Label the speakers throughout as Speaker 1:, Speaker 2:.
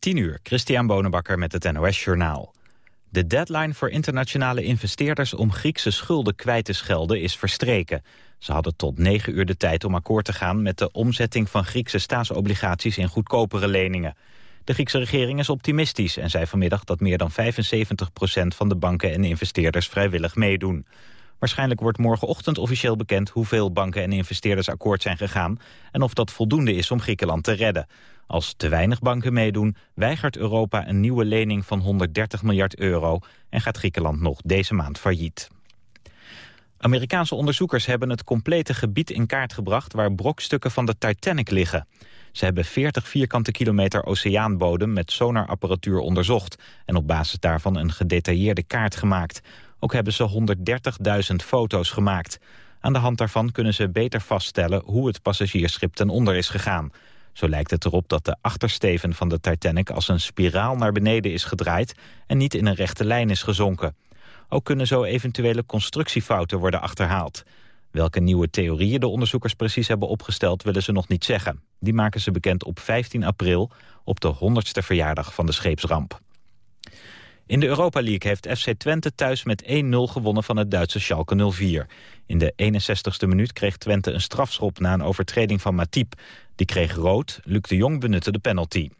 Speaker 1: 10 uur, Christian Bonenbakker met het NOS Journaal. De deadline voor internationale investeerders om Griekse schulden kwijt te schelden is verstreken. Ze hadden tot 9 uur de tijd om akkoord te gaan met de omzetting van Griekse staatsobligaties in goedkopere leningen. De Griekse regering is optimistisch en zei vanmiddag dat meer dan 75% van de banken en investeerders vrijwillig meedoen. Waarschijnlijk wordt morgenochtend officieel bekend hoeveel banken en investeerders akkoord zijn gegaan en of dat voldoende is om Griekenland te redden. Als te weinig banken meedoen, weigert Europa een nieuwe lening van 130 miljard euro en gaat Griekenland nog deze maand failliet. Amerikaanse onderzoekers hebben het complete gebied in kaart gebracht waar brokstukken van de Titanic liggen. Ze hebben 40 vierkante kilometer oceaanbodem met sonarapparatuur onderzocht en op basis daarvan een gedetailleerde kaart gemaakt. Ook hebben ze 130.000 foto's gemaakt. Aan de hand daarvan kunnen ze beter vaststellen hoe het passagiersschip ten onder is gegaan. Zo lijkt het erop dat de achtersteven van de Titanic als een spiraal naar beneden is gedraaid en niet in een rechte lijn is gezonken. Ook kunnen zo eventuele constructiefouten worden achterhaald. Welke nieuwe theorieën de onderzoekers precies hebben opgesteld willen ze nog niet zeggen. Die maken ze bekend op 15 april, op de 100ste verjaardag van de scheepsramp. In de Europa League heeft FC Twente thuis met 1-0 gewonnen van het Duitse Schalke 04. In de 61ste minuut kreeg Twente een strafschop na een overtreding van Matip. Die kreeg rood, Luc de Jong benutte de penalty.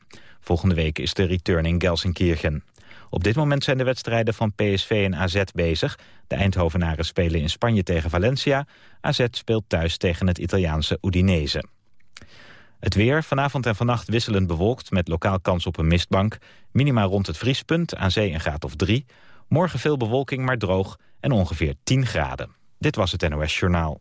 Speaker 1: Volgende week is de return in Gelsenkirchen. Op dit moment zijn de wedstrijden van PSV en AZ bezig. De Eindhovenaren spelen in Spanje tegen Valencia. AZ speelt thuis tegen het Italiaanse Udinese. Het weer, vanavond en vannacht wisselend bewolkt... met lokaal kans op een mistbank. Minima rond het vriespunt, aan zee een graad of drie. Morgen veel bewolking, maar droog en ongeveer 10 graden. Dit was het NOS Journaal.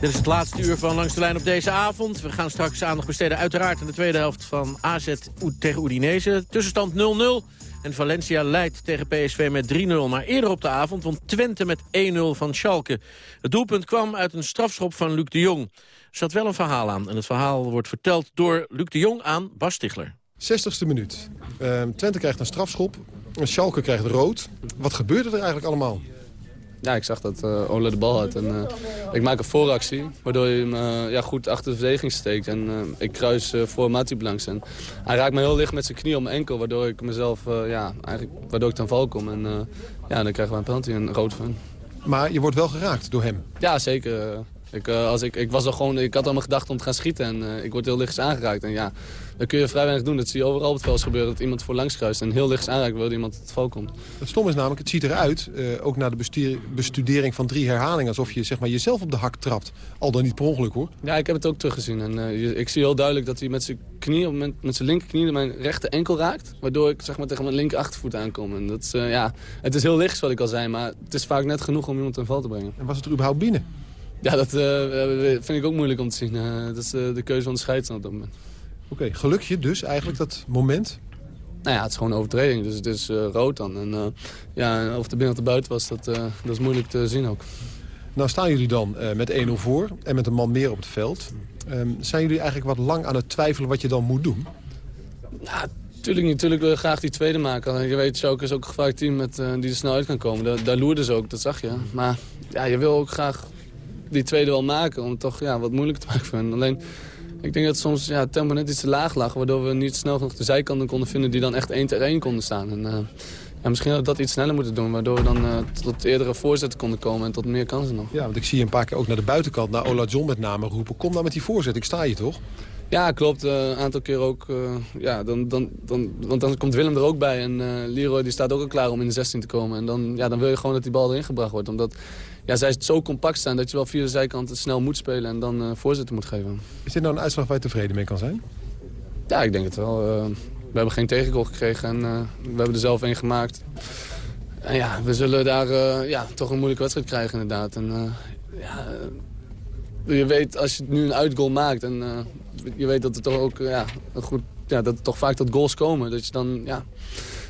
Speaker 2: Dit is het laatste uur van Langs de Lijn op deze avond. We gaan straks aandacht besteden uiteraard in de tweede helft van AZ tegen Udinese. Tussenstand 0-0. En Valencia leidt tegen PSV met 3-0. Maar eerder op de avond won Twente met 1-0 van Schalke. Het doelpunt kwam uit een strafschop van Luc de Jong. Er zat wel een verhaal aan. En het verhaal wordt verteld door Luc de Jong aan Bas Stigler.
Speaker 3: 60ste minuut. Uh, Twente krijgt een strafschop. Schalke krijgt rood. Wat gebeurde er eigenlijk allemaal?
Speaker 4: Ja, ik zag dat uh, Ole de bal had. En, uh, ik maak een vooractie, waardoor hij hem uh, ja, goed achter de verdediging steekt. En ik kruis voor Matip langs. En hij raakt me heel licht met zijn knie om mijn enkel, waardoor ik mezelf, ja, eigenlijk, waardoor ik ten val kom. En ja, dan krijgen we een penalty en rood van.
Speaker 3: Maar je wordt wel geraakt door hem?
Speaker 4: Ja, zeker. Ik, als ik, ik, was al gewoon, ik had allemaal gedacht om te gaan schieten en ik word heel lichtjes aangeraakt. En ja, dan kun je vrij weinig doen. Dat zie je overal op het veld gebeuren, dat iemand voor langs kruist en heel licht aanraakt wil iemand het val komt.
Speaker 3: Het stom is namelijk, het ziet eruit, uh, ook na de bestudering van drie herhalingen, alsof je zeg maar, jezelf op de hak trapt. Al dan niet per ongeluk hoor.
Speaker 4: Ja, ik heb het ook teruggezien. En, ik zie heel duidelijk dat hij met zijn knie, met, met zijn linkerknie mijn rechter enkel raakt. Waardoor ik zeg maar, tegen mijn linker achtervoet aankom. En dat is, ja, het is heel licht, wat ik al zei, maar het is vaak net genoeg om iemand ten val te brengen.
Speaker 3: En was het er überhaupt binnen?
Speaker 4: Ja, dat vind ik ook moeilijk om te zien. dat is de keuze van de scheidsrechter op dat moment.
Speaker 3: Oké, okay, gelukje dus eigenlijk dat moment?
Speaker 4: Nou ja, het is gewoon een overtreding, dus het is rood dan. En ja, of het binnen of de buiten was, dat, dat is moeilijk te zien ook.
Speaker 3: Nou staan jullie dan met 1-0 voor en met een man meer op het veld. Um, zijn jullie eigenlijk wat lang aan het twijfelen wat je dan moet doen?
Speaker 4: Ja, natuurlijk niet. Natuurlijk wil je graag die tweede maken. Je weet, Schalke is ook een gevaarlijk team met, die er snel uit kan komen. Daar, daar loerden ze ook, dat zag je. Maar ja, je wil ook graag die tweede wel maken om het toch ja, wat moeilijker te maken voor hen. Alleen ik denk dat soms ja, het tempo net iets te laag lag... waardoor we niet snel genoeg de zijkanten konden vinden... die dan echt één tegen één konden staan. En, uh, ja, misschien hadden we dat iets sneller moeten doen... waardoor we dan uh, tot eerdere voorzetten konden komen en tot meer kansen nog.
Speaker 3: Ja, want ik zie een paar keer ook naar de buitenkant... naar Ola John met name roepen... kom nou met die voorzet, ik sta je toch?
Speaker 4: Ja, klopt. Een aantal keer ook. ja, dan, dan, dan, want dan komt Willem er ook bij. En Leroy die staat ook al klaar om in de 16 te komen. En dan, ja, dan wil je gewoon dat die bal erin gebracht wordt. Omdat ja, zij zo compact staan dat je wel via de zijkant snel moet spelen en dan uh, voorzitter moet geven.
Speaker 3: Is dit nou een uitslag waar je tevreden mee kan zijn?
Speaker 4: Ja, ik denk het wel. Uh, we hebben geen tegengoal gekregen en uh, we hebben er zelf één gemaakt. En ja, we zullen daar ja, toch een moeilijke wedstrijd krijgen inderdaad. En, ja, je weet als je nu een uitgoal maakt en je weet dat er toch ook ja, een goed, ja, dat er toch vaak tot goals komen. Dat je dan ja,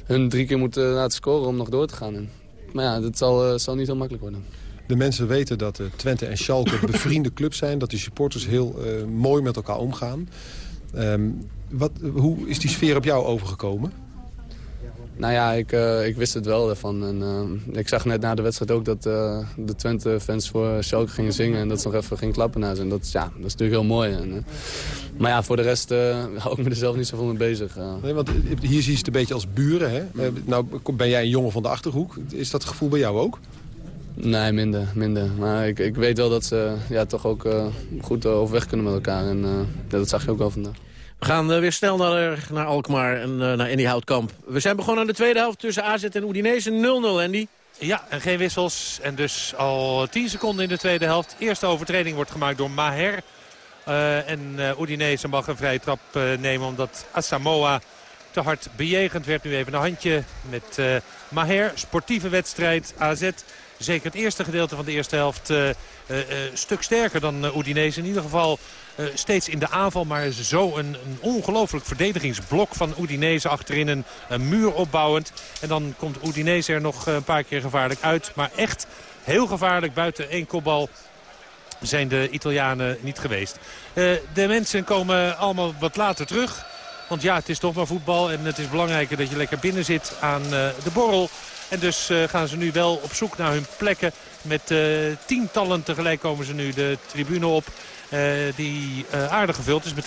Speaker 4: hun drie keer moet laten scoren om nog door te gaan. maar ja, dat zal, zal niet heel makkelijk worden.
Speaker 3: De mensen weten dat uh, Twente en Schalke bevriende clubs zijn. Dat die supporters heel uh, mooi met elkaar omgaan. Um, wat, hoe is die sfeer op jou overgekomen?
Speaker 4: Nou ja, ik, uh, ik wist het wel ervan. En, ik zag net na de wedstrijd ook dat de Twente-fans voor Schalke gingen zingen... en dat ze nog even gingen klappen naar ze. En dat, ja, dat is natuurlijk heel mooi. En, maar ja, voor de rest hou ik me er zelf niet zoveel mee bezig.
Speaker 3: Nee, want hier zie je het een beetje als buren. Hè? nou ben jij een jongen van de Achterhoek. Is dat gevoel bij jou ook?
Speaker 4: Nee, minder. minder. Maar ik, ik weet wel dat ze ja, toch ook uh, goed overweg kunnen met elkaar. En uh, dat zag je ook wel vandaag.
Speaker 2: We gaan uh, weer snel naar, naar Alkmaar en naar Andy Houtkamp. We zijn begonnen aan de tweede helft tussen AZ en Udinese 0-0, Andy.
Speaker 5: Ja, en geen wissels. En dus al 10 seconden in de tweede helft. Eerste overtreding wordt gemaakt door Maher. en Udinese mag een vrije trap nemen omdat Asamoah te hard bejegend werd. Nu even een handje met Maher. Sportieve wedstrijd. AZ zeker het eerste gedeelte van de eerste helft uh, uh, stuk sterker dan Udinese. In ieder geval steeds in de aanval. Maar zo een, een ongelooflijk verdedigingsblok van Udinese achterin een, een, muur opbouwend. En dan komt Udinese er nog een paar keer gevaarlijk uit. Maar echt heel gevaarlijk buiten één kopbal zijn de Italianen niet geweest. de mensen komen allemaal wat later terug. Want ja, het is toch maar voetbal en het is belangrijker dat je lekker binnen zit aan de borrel. En dus uh, gaan ze nu wel op zoek naar hun plekken. Met uh, tientallen tegelijk komen ze nu de tribune op. Uh, die aardig gevuld is met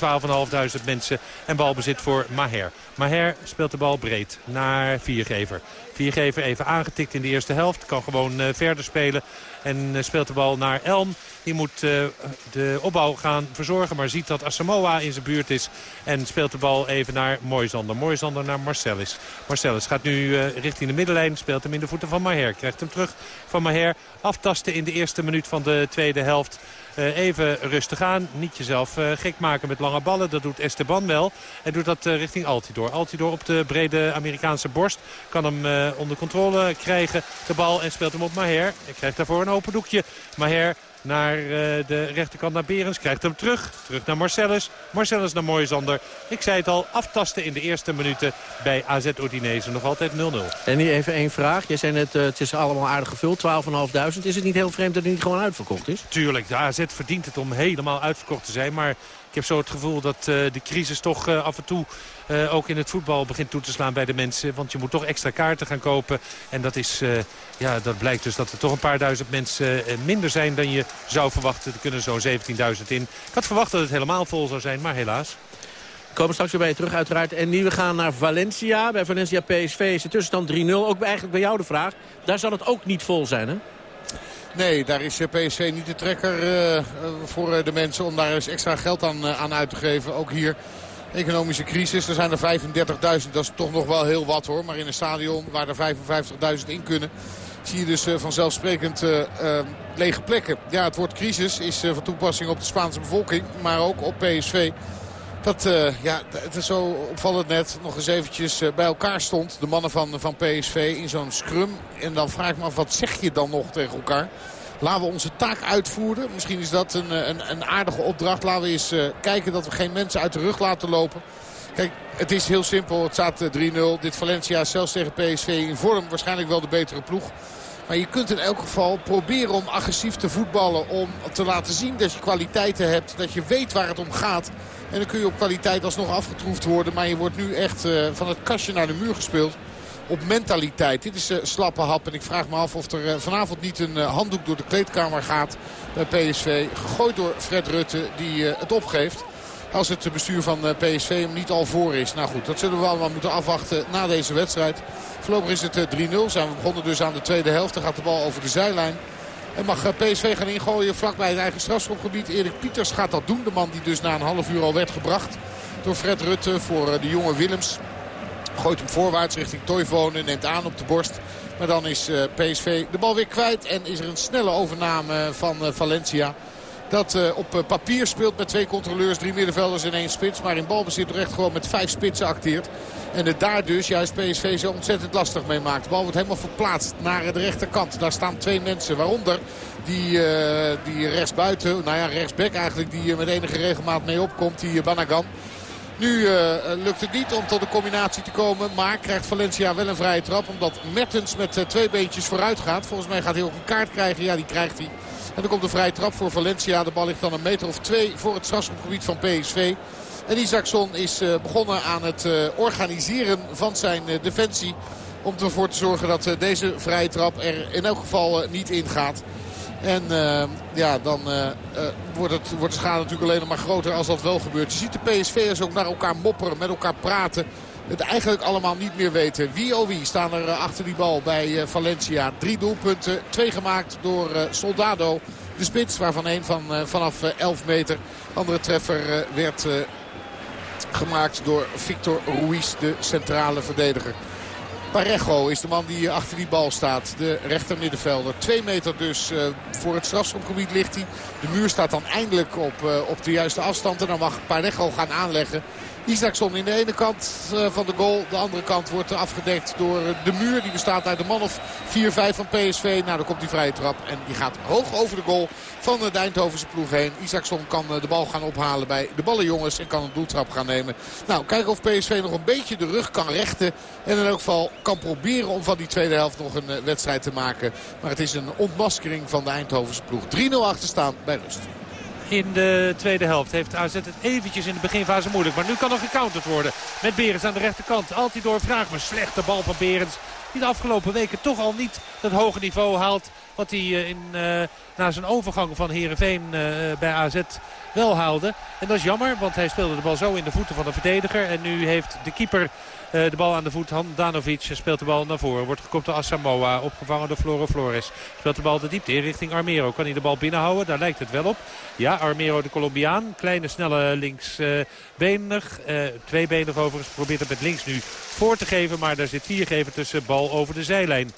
Speaker 5: 12.500 mensen. En balbezit voor Maher. Maher speelt de bal breed naar Viergever. Viergever even aangetikt in de eerste helft. Kan gewoon verder spelen. En speelt de bal naar Elm. Die moet uh, de opbouw gaan verzorgen. Maar ziet dat Asamoah in zijn buurt is. En speelt de bal even naar Moisander. Moisander naar Marcellus. Marcellus gaat nu richting de middenlijn. Speelt hem in de voeten van Maher. Krijgt hem terug van Maher. Aftasten in de eerste minuut van de tweede helft. Even rustig aan. Niet jezelf gek maken met lange ballen. Dat doet Esteban wel. En doet dat richting Altidor. Altidor op de brede Amerikaanse borst. Kan hem onder controle krijgen. De bal en speelt hem op Maher. Hij krijgt daarvoor een open doekje. Maher naar uh, de rechterkant naar Berens. Krijgt hem terug. Terug naar Marcellus. Marcellus naar Moisander. Ik zei het al, aftasten in de eerste minuten bij AZ Udinese. Nog altijd 0-0.
Speaker 2: En nu even één vraag. Jij zei net, uh, het is allemaal aardig gevuld, 12.500. Is het niet heel vreemd dat het niet gewoon uitverkocht is?
Speaker 5: Tuurlijk, de AZ verdient het om helemaal uitverkocht te zijn. Maar ik heb zo het gevoel dat uh, de crisis toch uh, af en toe uh, ook in het voetbal begint toe te slaan bij de mensen. Want je moet toch extra kaarten gaan kopen. En dat, is, ja, dat blijkt dus dat er toch een paar duizend mensen minder zijn dan je zou verwachten. Er kunnen zo'n 17.000 in. Ik had verwacht dat het helemaal vol zou zijn, maar helaas.
Speaker 2: We komen straks weer bij je terug uiteraard. En nu we gaan naar Valencia. Bij Valencia PSV is de tussenstand 3-0. Ook eigenlijk bij jou de vraag. Daar zal het ook niet vol zijn, hè?
Speaker 6: Nee, daar is PSV niet de trekker uh, voor de mensen om daar eens extra geld aan, aan uit te geven. Ook hier economische crisis. Er zijn er 35.000, dat is toch nog wel heel wat hoor. Maar in een stadion waar er 55.000 in kunnen... zie je dus vanzelfsprekend lege plekken. Ja, het woord crisis is van toepassing op de Spaanse bevolking, maar ook op PSV. Dat, uh, ja, het is zo opvallend net nog eens eventjes uh, bij elkaar stond. De mannen van, van PSV in zo'n scrum. En dan vraag ik me af, wat zeg je dan nog tegen elkaar? Laten we onze taak uitvoeren. Misschien is dat een, een, een aardige opdracht. Laten we eens kijken dat we geen mensen uit de rug laten lopen. Kijk, het is heel simpel. Het staat 3-0. Dit Valencia zelfs tegen PSV in vorm. Waarschijnlijk wel de betere ploeg. Maar je kunt in elk geval proberen om agressief te voetballen. Om te laten zien dat je kwaliteiten hebt. Dat je weet waar het om gaat. En dan kun je op kwaliteit alsnog afgetroefd worden. Maar je wordt nu echt uh, van het kastje naar de muur gespeeld. Op mentaliteit. Dit is uh, slappe hap. En ik vraag me af of er uh, vanavond niet een handdoek door de kleedkamer gaat bij PSV. Gegooid door Fred Rutte die het opgeeft. Als het bestuur van PSV hem niet al voor is. Nou goed, dat zullen we allemaal moeten afwachten na deze wedstrijd. Voorlopig is het 3-0. Zijn we begonnen dus aan de tweede helft. Dan gaat de bal over de zijlijn. En mag PSV gaan ingooien vlakbij het eigen strafschopgebied. Erik Pieters gaat dat doen. De man die dus na een half uur al werd gebracht door Fred Rutte voor de jonge Willems. Gooit hem voorwaarts richting Toivonen. Neemt aan op de borst. Maar dan is PSV de bal weer kwijt. En is er een snelle overname van Valencia. Dat uh, op papier speelt met twee controleurs, drie middenvelders en één spits. Maar in balbezit toch echt gewoon met vijf spitsen acteert. En het daar dus juist PSV zo ontzettend lastig mee maakt. De bal wordt helemaal verplaatst naar de rechterkant. Daar staan twee mensen, waaronder die, uh, die rechtsbuiten, nou ja rechtsback eigenlijk, die met enige regelmaat mee opkomt. Die Banagan. Nu lukt het niet om tot de combinatie te komen. Maar krijgt Valencia wel een vrije trap. Omdat Mertens met twee beentjes vooruit gaat. Volgens mij gaat hij ook een kaart krijgen. Ja, die krijgt hij. En dan komt een vrije trap voor Valencia. De bal ligt dan een meter of twee voor het strafschopgebied van PSV. En Isaacson is uh, begonnen aan het uh, organiseren van zijn uh, defensie. Om ervoor te zorgen dat deze vrije trap er in elk geval niet in gaat. En ja, dan wordt, het, wordt de schade natuurlijk alleen maar groter als dat wel gebeurt. Je ziet de PSV'ers ook naar elkaar mopperen, met elkaar praten het eigenlijk allemaal niet meer weten. Wie oh wie staan er achter die bal bij Valencia. Drie doelpunten, twee gemaakt door Soldado. De spits waarvan één van, vanaf 11 meter. Andere treffer werd gemaakt door Victor Ruiz, de centrale verdediger. Parejo is de man die achter die bal staat. De rechter middenvelder. Twee meter dus voor het strafschopgebied ligt hij. De muur staat dan eindelijk op, op de juiste afstand. En dan mag Parejo gaan aanleggen. Isaacson in de ene kant uh, van de goal. De andere kant wordt afgedekt door de muur. Die bestaat uit de man of 4-5 van PSV. Nou, dan komt die vrije trap. En die gaat hoog over de goal van de Eindhovense ploeg heen. Isaacson kan de bal gaan ophalen bij de ballenjongens. En kan een doeltrap gaan nemen. Nou, kijken of PSV nog een beetje de rug kan rechten. En in elk geval kan proberen om van die tweede helft nog een wedstrijd te maken. Maar het is een ontmaskering van de Eindhovense ploeg. 3-0 achterstaan bij rust
Speaker 5: in de tweede helft. Heeft AZ het eventjes in de beginfase moeilijk. Maar nu kan er gecounterd worden. Met Berens aan de rechterkant. Altijd door vraag. Maar slechte bal van Berens. Die de afgelopen weken toch al niet dat hoge niveau haalt. Wat hij in, uh, na zijn overgang van Heerenveen uh, bij AZ wel haalde. En dat is jammer, want hij speelde de bal zo in de voeten van de verdediger. En nu heeft de keeper de bal aan de voet. Handanovic speelt de bal naar voren. Wordt gekopt door Asamoah. Opgevangen door Floro Flores. Speelt de bal de diepte in richting Armero. Kan hij de bal binnenhouden? Daar lijkt het wel op. Ja, Armero de Colombiaan. Kleine, snelle linksbenig. Uh, uh, tweebenig overigens. Probeert het met links nu voor te geven. Maar daar zit viergever tussen bal over de zijlijn.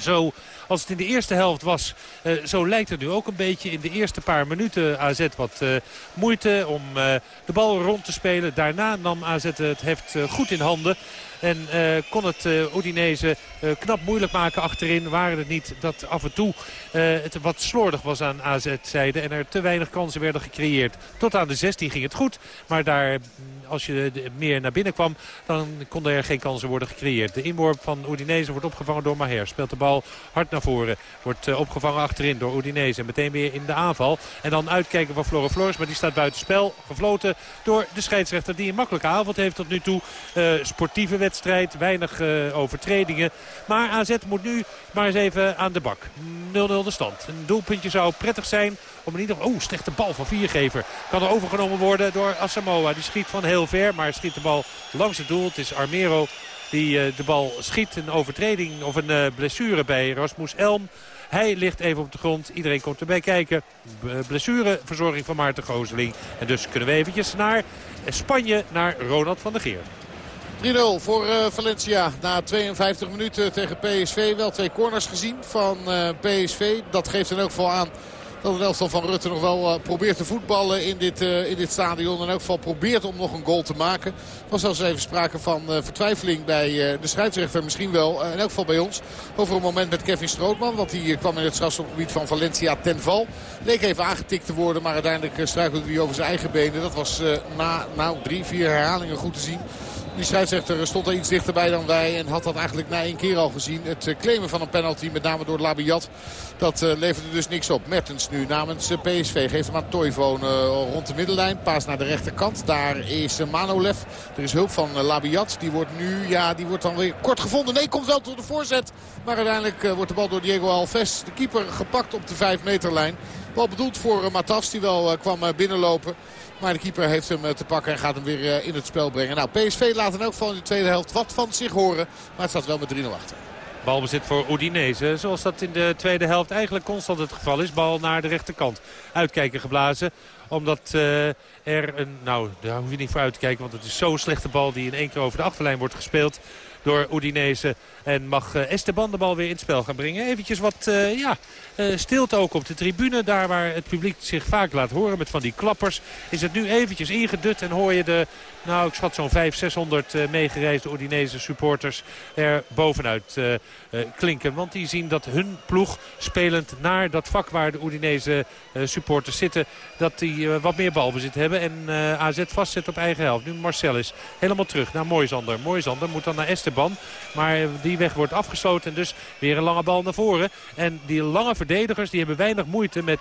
Speaker 5: Zo als het in de eerste helft was. Uh, zo lijkt het nu ook een beetje in de eerste paar minuten AZ wat uh, moeite om uh, de bal rond te spelen. Daarna nam AZ het heft goed in handen. En kon het uh, knap moeilijk maken achterin. Waren het niet dat af en toe het wat slordig was aan AZ-zijde. En er te weinig kansen werden gecreëerd. Tot aan de 16 ging het goed. Maar daar, als je meer naar binnen kwam, dan konden er geen kansen worden gecreëerd. De inworp van Udinese wordt opgevangen door Maher. Speelt de bal hard naar voren. Wordt opgevangen achterin door Udinese. En meteen weer in de aanval. En dan uitkijken van Flora Flores. Maar die staat buiten spel. Gefloten door de scheidsrechter die een makkelijke avond heeft tot nu toe. sportieve wedstrijd. Weinig uh, overtredingen. Maar AZ moet nu maar eens even aan de bak. 0-0 de stand. Een doelpuntje zou prettig zijn. Om in ieder geval... Oeh, slechte bal van Viergever. Kan er overgenomen worden door Asamoah. Die schiet van heel ver, maar schiet de bal langs het doel. Het is Armero die uh, de bal schiet. Een overtreding of een uh, blessure bij Rasmus Elm. Hij ligt even op de grond. Iedereen komt erbij kijken. Blessureverzorging van Maarten Gooseling. En dus kunnen we eventjes naar Spanje, naar Ronald van der Geer.
Speaker 6: 3-0 voor Valencia na 52 minuten tegen PSV. Wel twee corners gezien van PSV. Dat geeft in elk geval aan dat elftal van Rutte nog wel uh, probeert te voetballen in dit, in dit stadion. In elk geval probeert om nog een goal te maken. Er was zelfs even sprake van vertwijfeling bij de scheidsrechter. Misschien wel, in elk geval bij ons. Over een moment met Kevin Strootman. Want die kwam in het strafschopgebied van Valencia ten val. Leek even aangetikt te worden. Maar uiteindelijk struikelde hij over zijn eigen benen. Dat was na drie, vier herhalingen goed te zien. Die scheidsrechter stond er iets dichterbij dan wij. En had dat eigenlijk na één keer al gezien. Het eh, claimen van een penalty, met name door Labiat. Dat uh, leverde dus niks op. Mertens nu namens eh, PSV. Geeft hem aan Toivoon rond de middenlijn. Paas naar de rechterkant. Daar is Manolev. Er is hulp van Labiat. Die wordt nu, ja, die wordt dan weer kort gevonden. Nee, komt wel tot de voorzet. Maar uiteindelijk wordt de bal door Diego Alves, de keeper, gepakt op de 5 meterlijn. Bal bedoeld voor Matas, die wel kwam binnenlopen. Maar de keeper heeft hem eh, te pakken en gaat hem weer eh, in het spel brengen. Nou, PSV laat in elk geval in de tweede helft wat van zich horen. Maar het staat wel met 3-0 achter.
Speaker 5: Balbezit voor Udinese. Zoals dat in de tweede helft eigenlijk constant het geval is. Bal naar de rechterkant. Uitkijken geblazen omdat uh, er een... Nou, daar hoef je niet voor uit te kijken. Want het is zo'n slechte bal die in één keer over de achterlijn wordt gespeeld door Udinese. En mag uh, Esteban de bal weer in het spel gaan brengen. Eventjes wat uh, ja, uh, stilte ook op de tribune. Daar waar het publiek zich vaak laat horen met van die klappers. Is het nu eventjes ingedut en hoor je de... Nou, ik schat zo'n 500, 600 uh, meegereisde Udinese supporters er bovenuit klinken. Want die zien dat hun ploeg spelend naar dat vak waar de Udinese supporters zitten... dat die wat meer balbezit hebben en AZ vastzet op eigen helft. Nu Marcellus helemaal terug naar Moisander. Moisander moet dan naar Esteban. Maar die weg wordt afgesloten en dus weer een lange bal naar voren. En die lange verdedigers die hebben weinig moeite met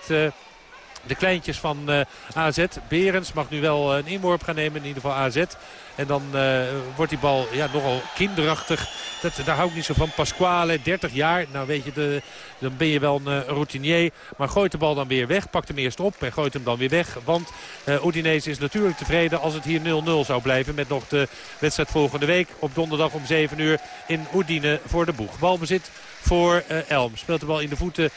Speaker 5: de kleintjes van uh, AZ. Berens mag nu wel een inworp gaan nemen, in ieder geval AZ. En dan uh, wordt die bal ja, nogal kinderachtig. Dat, daar hou ik niet zo van. Pasquale, 30 jaar. Nou weet je, dan ben je wel een uh, routinier. Maar gooit de bal dan weer weg. Pakt hem eerst op en gooit hem dan weer weg. Want uh, Udinese is natuurlijk tevreden als het hier 0-0 zou blijven. Met nog de wedstrijd volgende week op donderdag om 7 uur in Udine voor de boeg. Balbezit voor uh, Elm. Speelt de bal in de voeten,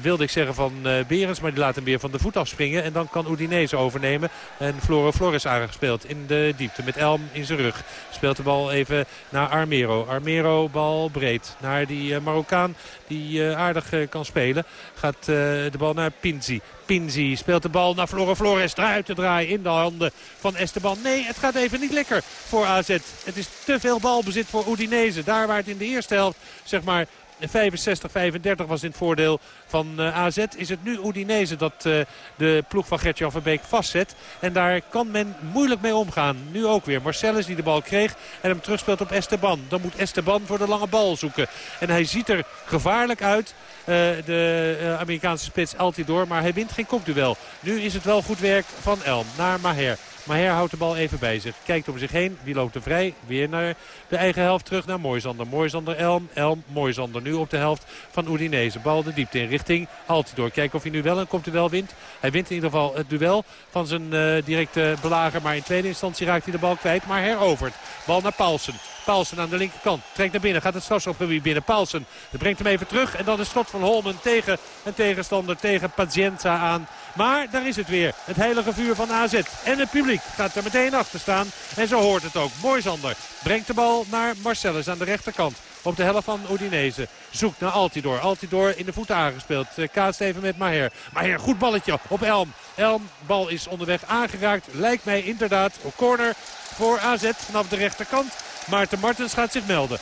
Speaker 5: wilde ik zeggen, van uh, Berens. Maar die laat hem weer van de voet afspringen. En dan kan Udinese overnemen. En Floro Flores aangespeeld in de diepte met Elm in zijn rug. Speelt de bal even naar Armero. Armero bal breed naar die Marokkaan die aardig kan spelen. Gaat de bal naar Pinzi. Pinzi speelt de bal naar Floro Flores. Eruit te draaien in de handen van Esteban. Nee, het gaat even niet lekker voor AZ. Het is te veel balbezit voor Udinese. Daar waar het in de eerste helft zeg maar 65-35 was in het voordeel van uh, AZ. Is het nu Udinese dat uh, de ploeg van Gertjan van Beek vastzet. En daar kan men moeilijk mee omgaan. Nu ook weer Marcellus die de bal kreeg en hem terugspeelt op Esteban. Dan moet Esteban voor de lange bal zoeken. En hij ziet er gevaarlijk uit. Uh, de Amerikaanse spits Altidor. Maar hij wint geen kopduel. Nu is het wel goed werk van Elm naar Maher. Maher houdt de bal even bij zich. Kijkt om zich heen. Wie loopt er vrij? Weer naar de eigen helft terug naar Moisander. Moisander Elm. Elm Moisander nu op de helft van Udinese. Bal de diepte in richting Altidoor. Kijken of hij nu wel een komt wel wint. Hij wint in ieder geval het duel van zijn uh, directe belager. Maar in tweede instantie raakt hij de bal kwijt. Maar herovert. Bal naar Paulsen. Paulsen aan de linkerkant. Trekt naar binnen. Gaat het strafschopgebied binnen. Paulsen brengt hem even terug. En dan de schot van Holmen tegen een tegenstander. Tegen Pazienza aan. Maar daar is het weer. Het heilige vuur van AZ. En het publiek gaat er meteen achter staan. En zo hoort het ook. Moisander brengt de bal naar Marcellus aan de rechterkant. Op de helft van Udinese. Zoekt naar Altidor. Altidor in de voeten aangespeeld. Kaatst even met Maher. Maher, goed balletje op Elm. Elm, bal is onderweg aangeraakt. Lijkt mij inderdaad op corner voor AZ vanaf de rechterkant. Maarten Martens gaat zich melden.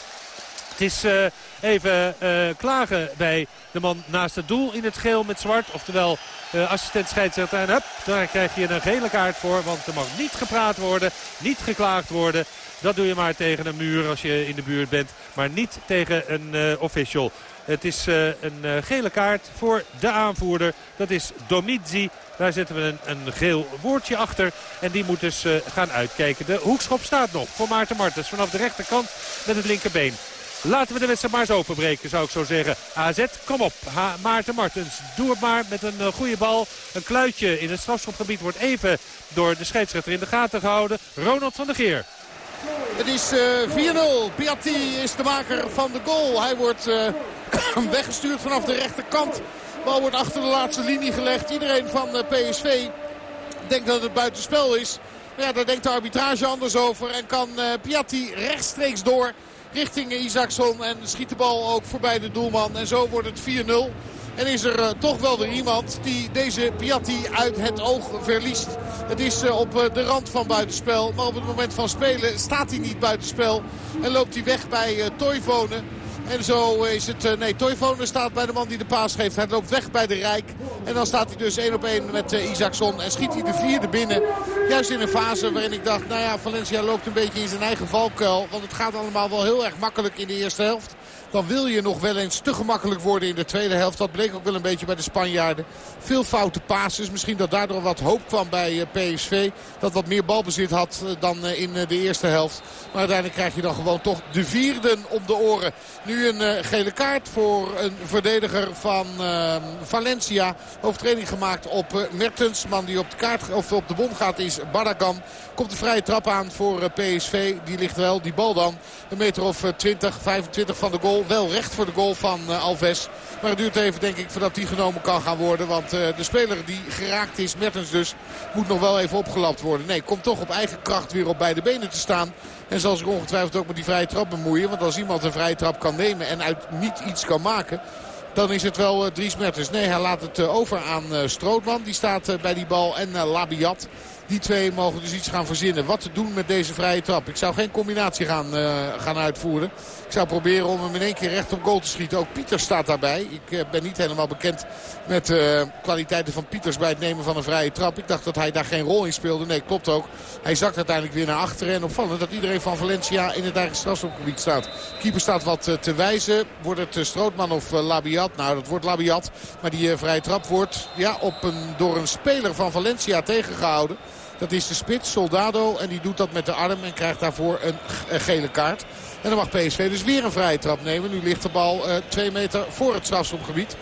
Speaker 5: Het is uh, even uh, klagen bij de man naast het doel in het geel met zwart. Oftewel uh, assistent scheidsrechter. En hup, daar krijg je een gele kaart voor. Want er mag niet gepraat worden, niet geklaagd worden. Dat doe je maar tegen een muur als je in de buurt bent. Maar niet tegen een official. Het is een gele kaart voor de aanvoerder. Dat is Domizzi. Daar zetten we een, een geel woordje achter. En die moet dus uh, gaan uitkijken. De hoekschop staat nog voor Maarten Martens. Vanaf de rechterkant met het linkerbeen. Laten we de wedstrijd maar eens openbreken, zou ik zo zeggen. AZ, kom op. Maarten Martens, doe het maar met een uh, goede bal. Een kluitje in het strafschopgebied wordt even door de scheidsrechter in de gaten gehouden. Ronald van der Geer.
Speaker 6: Het is uh, 4-0. Piatti is de maker van de goal. Hij wordt weggestuurd vanaf de rechterkant. Bal wordt achter de laatste linie gelegd. Iedereen van uh, PSV denkt dat het buitenspel is. Maar ja, daar denkt de arbitrage anders over. En kan Piatti rechtstreeks door richting Isaacson. En schiet de bal ook voorbij de doelman. En zo wordt het 4-0. En is er uh, toch wel weer iemand die deze Piatti uit het oog verliest. Het is op de rand van buitenspel. Maar op het moment van spelen staat hij niet buitenspel. En loopt hij weg bij Toivonen. En zo is het... nee, Toivonen staat bij de man die de paas geeft. Hij loopt weg bij de Rijk. En dan staat hij dus één op één met uh, Isaacson. En schiet hij de vierde binnen. Juist in een fase waarin ik dacht... Nou ja, Valencia loopt een beetje in zijn eigen valkuil. Want het gaat allemaal wel heel erg makkelijk in de eerste helft dan wil je nog wel eens te gemakkelijk worden in de tweede helft. Dat bleek ook wel een beetje bij de Spanjaarden. Veel foute passes. Misschien dat daardoor wat hoop kwam bij PSV. Dat wat meer balbezit had dan in de eerste helft. Maar uiteindelijk krijg je dan gewoon toch de vierden om de oren. Nu een gele kaart voor een verdediger van uh, Valencia. Overtreding gemaakt op Mertens. Man die op de, kaart, of op de bom gaat is Baragan. Komt de vrije trap aan voor PSV. Die ligt wel, die bal dan. Een meter of 20, 25 van de goal. Wel recht voor de goal van Alves. Maar het duurt even denk ik voordat die genomen kan gaan worden. Want de speler die geraakt is, Mertens dus, moet nog wel even opgelapt worden. Nee, komt toch op eigen kracht weer op beide benen te staan. En zal zich ongetwijfeld ook met die vrije trap bemoeien. Want als iemand een vrije trap kan nemen en uit niet iets kan maken dan is het wel Dries Mertens. Nee, hij laat het over aan Strootman. Die staat bij die bal en Labiat. Die twee mogen dus iets gaan verzinnen. Wat te doen met deze vrije trap. Ik zou geen combinatie gaan, uh, gaan uitvoeren. Ik zou proberen om hem in één keer recht op goal te schieten. Ook Pieters staat daarbij. Ik uh, ben niet helemaal bekend met uh, kwaliteiten van Pieters bij het nemen van een vrije trap. Ik dacht dat hij daar geen rol in speelde. Nee, klopt ook. Hij zakt uiteindelijk weer naar achteren. En opvallend dat iedereen van Valencia in het eigen strafschopgebied staat. Keeper staat wat te wijzen. Wordt het Strootman of Labiat? Nou, dat wordt Labiat. Maar die vrije trap wordt ja, op een, door een speler van Valencia tegengehouden. Dat is de spits, Soldado. En die doet dat met de arm en krijgt daarvoor een gele kaart. En dan mag PSV dus weer een vrije trap nemen. Nu ligt de bal uh, twee meter voor het strafschopgebied.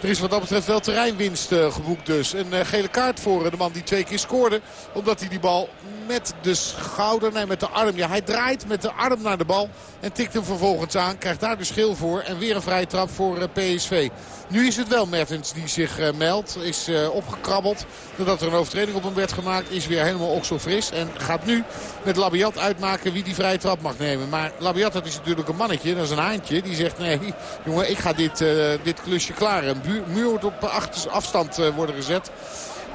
Speaker 6: Er is wat dat betreft wel terreinwinst uh, geboekt dus. Een uh, gele kaart voor de man die twee keer scoorde. Omdat hij die bal met de schouder, nee met de arm. Ja, hij draait met de arm naar de bal en tikt hem vervolgens aan. Krijgt daar de schil voor en weer een vrije trap voor PSV. Nu is het wel Mertens die zich uh, meldt. Is uh, opgekrabbeld doordat er een overtreding op hem werd gemaakt. Is weer helemaal okselfris. En gaat nu met Labiat uitmaken wie die vrije trap mag nemen. Maar Labiat dat is natuurlijk een mannetje. Dat is een haantje. Die zegt nee jongen ik ga dit, dit klusje klaren. Een muur moet op afstand worden gezet.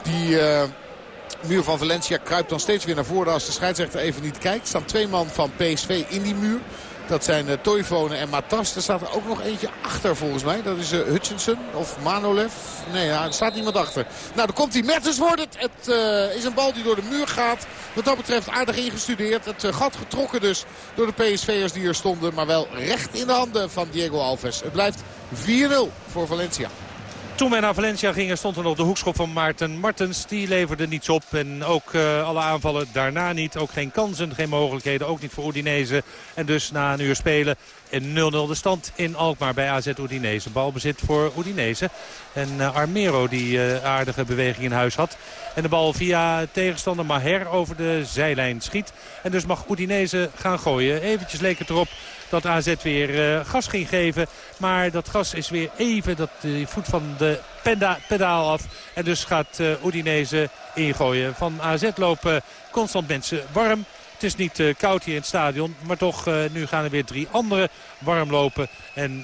Speaker 6: Die... muur van Valencia kruipt dan steeds weer naar voren als de scheidsrechter even niet kijkt. Er staan twee man van PSV in die muur. Dat zijn uh, en Matas. Er staat er ook nog eentje achter volgens mij. Dat is uh, Hutchinson of Manolev. Nee, ja, er staat niemand achter. Nou, dan komt hij. Mertens wordt het. Het uh, is een bal die door de muur gaat. Wat dat betreft aardig ingestudeerd. Het gat getrokken dus door de PSV'ers die er stonden. Maar wel recht in de handen van Diego Alves. Het blijft 4-0 voor Valencia.
Speaker 5: Toen wij naar Valencia gingen stond er nog de hoekschop van Maarten Martens. Die leverde niets op. En ook uh, alle aanvallen daarna niet. Ook geen kansen, geen mogelijkheden. Ook niet voor Udinese. En dus na een uur spelen in 0-0 de stand in Alkmaar bij AZ Udinese. Balbezit voor Udinese. En uh, Armero die uh, aardige beweging in huis had. En de bal via tegenstander Maher over de zijlijn schiet. En dus mag Udinese gaan gooien. Eventjes leek het erop dat AZ weer uh, gas ging geven. Maar dat gas is weer even dat de voet van de penda, pedaal af. En dus gaat uh, Udinese ingooien. Van AZ lopen constant mensen warm. Het is niet koud hier in het stadion. Maar toch, nu gaan er weer drie anderen warm lopen. En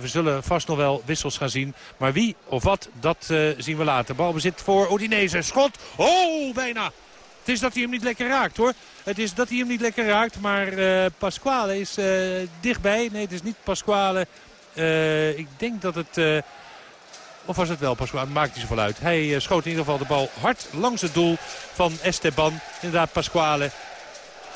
Speaker 5: we zullen vast nog wel wissels gaan zien. Maar wie of wat, dat zien we later. Balbezit voor Udinese. Schot. Oh, bijna. Het is dat hij hem niet lekker raakt hoor. Het is dat hij hem niet lekker raakt. Maar uh, Pasquale is uh, dichtbij. Nee, het is niet Pasquale. Uh, ik denk dat het... of was het wel Pasquale? Maakt hij zoveel uit. Hij schoot in ieder geval de bal hard langs het doel van Esteban. Inderdaad Pasquale.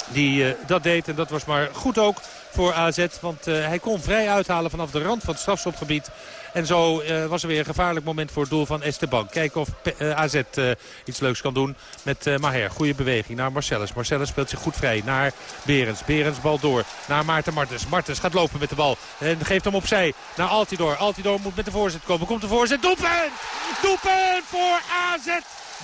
Speaker 5: Die dat deed. En dat was maar goed ook voor AZ. Want hij kon vrij uithalen vanaf de rand van het strafschopgebied. En zo uh, was er weer een gevaarlijk moment voor het doel van Esteban. Kijken of uh, AZ uh, iets leuks kan doen met Maher. Goede beweging naar Marcellus. Marcellus speelt zich goed vrij naar Berens. Berens bal door naar Maarten Martens. Martens gaat lopen met de bal en geeft hem opzij naar Altidor. Altidor moet met de voorzet komen. Komt de voorzet. Doelpunt! Doelpunt voor AZ.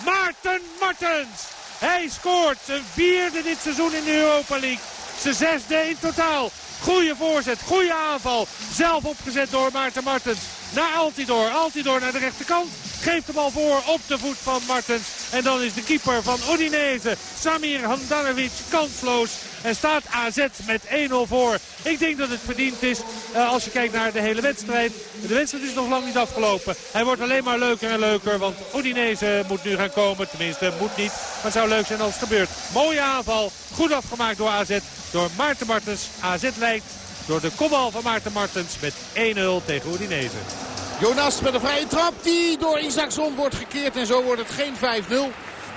Speaker 5: Maarten Martens. Hij scoort zijn vierde dit seizoen in de Europa League. Zijn zesde in totaal. Goede voorzet, goede aanval. Zelf opgezet door Maarten Martens naar Altidor. Altidor naar de rechterkant. Geeft de bal voor op de voet van Martens. En dan is de keeper van Udinese, Samir Handanovic, kansloos. En staat AZ met 1-0 voor. Ik denk dat het verdiend is uh, als je kijkt naar de hele wedstrijd. De wedstrijd is nog lang niet afgelopen. Hij wordt alleen maar leuker en leuker. Want Udinese moet nu gaan komen. Tenminste, moet niet. Maar het zou leuk zijn als het gebeurt. Mooie aanval. Goed afgemaakt door AZ. Door Maarten Martens. AZ lijkt door de kopbal van Maarten Martens met 1-0 tegen Udinese.
Speaker 6: Jonas met een vrije trap die door Isaacson wordt gekeerd. En zo wordt het geen 5-0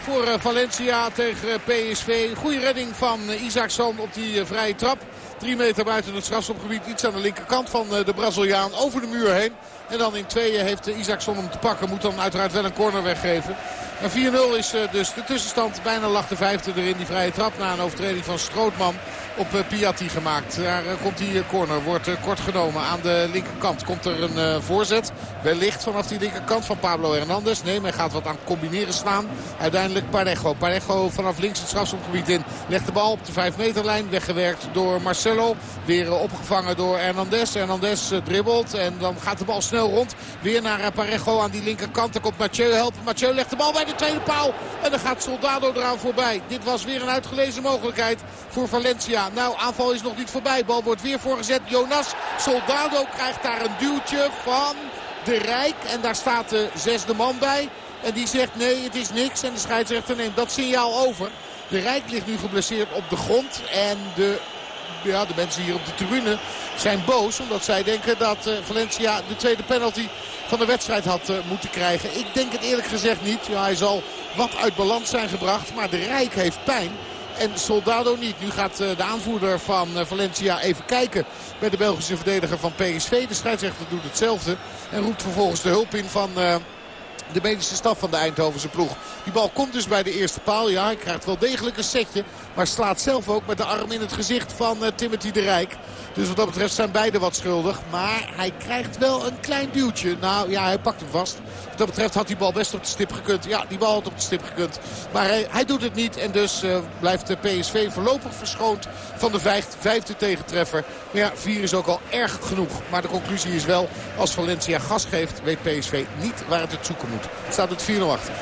Speaker 6: voor eh, Valencia tegen PSV. Goede redding van eh, Isaacson op die eh, vrije trap. Drie meter buiten het strafschopgebied. Iets aan de linkerkant van de Braziliaan. Over de muur heen. En dan in tweeën heeft Isaacson hem te pakken. Moet dan uiteraard wel een corner weggeven. En 4-0 is dus de tussenstand. Bijna lag de vijfde erin. Die vrije trap na een overtreding van Strootman op Piatti gemaakt. Daar komt die corner. Wordt kort genomen aan de linkerkant. Komt er een voorzet. Wellicht vanaf die linkerkant van Pablo Hernandez. Nee, men gaat wat aan combineren slaan. Uiteindelijk Parejo. Parejo vanaf links het strafschopgebied in. Legt de bal op de 5 meterlijn. Weggewerkt door Marcelo. Weer opgevangen door Hernandez. Hernandez dribbelt en dan gaat de bal snel rond. Weer naar Parejo aan die linkerkant. Dan komt Mathieu helpen. Mathieu legt de bal bij de tweede paal. En dan gaat Soldado eraan voorbij. Dit was weer een uitgelezen mogelijkheid voor Valencia. Nou, aanval is nog niet voorbij. Bal wordt weer voorgezet. Jonas Soldado krijgt daar een duwtje van de Rijk. En daar staat de zesde man bij. En die zegt nee, het is niks. En de scheidsrechter neemt dat signaal over. De Rijk ligt nu geblesseerd op de grond. En de, ja, de mensen hier op de tribune zijn boos. Omdat zij denken dat uh, Valencia de tweede penalty van de wedstrijd had uh, moeten krijgen. Ik denk het eerlijk gezegd niet. Ja, hij zal wat uit balans zijn gebracht. Maar de Rijk heeft pijn. En Soldado niet. Nu gaat uh, de aanvoerder van Valencia even kijken bij de Belgische verdediger van PSV. De scheidsrechter doet hetzelfde. En roept vervolgens de hulp in van de medische staf van de Eindhovense ploeg. Die bal komt dus bij de eerste paal. Ja, hij krijgt wel degelijk een setje. Maar slaat zelf ook met de arm in het gezicht van uh, Timothy de Rijk. Dus wat dat betreft zijn beide wat schuldig. Maar hij krijgt wel een klein duwtje. Nou ja, hij pakt hem vast. Wat dat betreft had die bal best op de stip gekund. Ja, die bal had op de stip gekund. Maar hij, hij doet het niet. En dus uh, blijft de PSV voorlopig verschoond van de vijfde, vijfde tegentreffer. Maar ja, vier is ook al erg genoeg. Maar de conclusie is wel, als Valencia gas geeft, weet PSV niet waar het het zoeken. Het staat het 4-0 achter.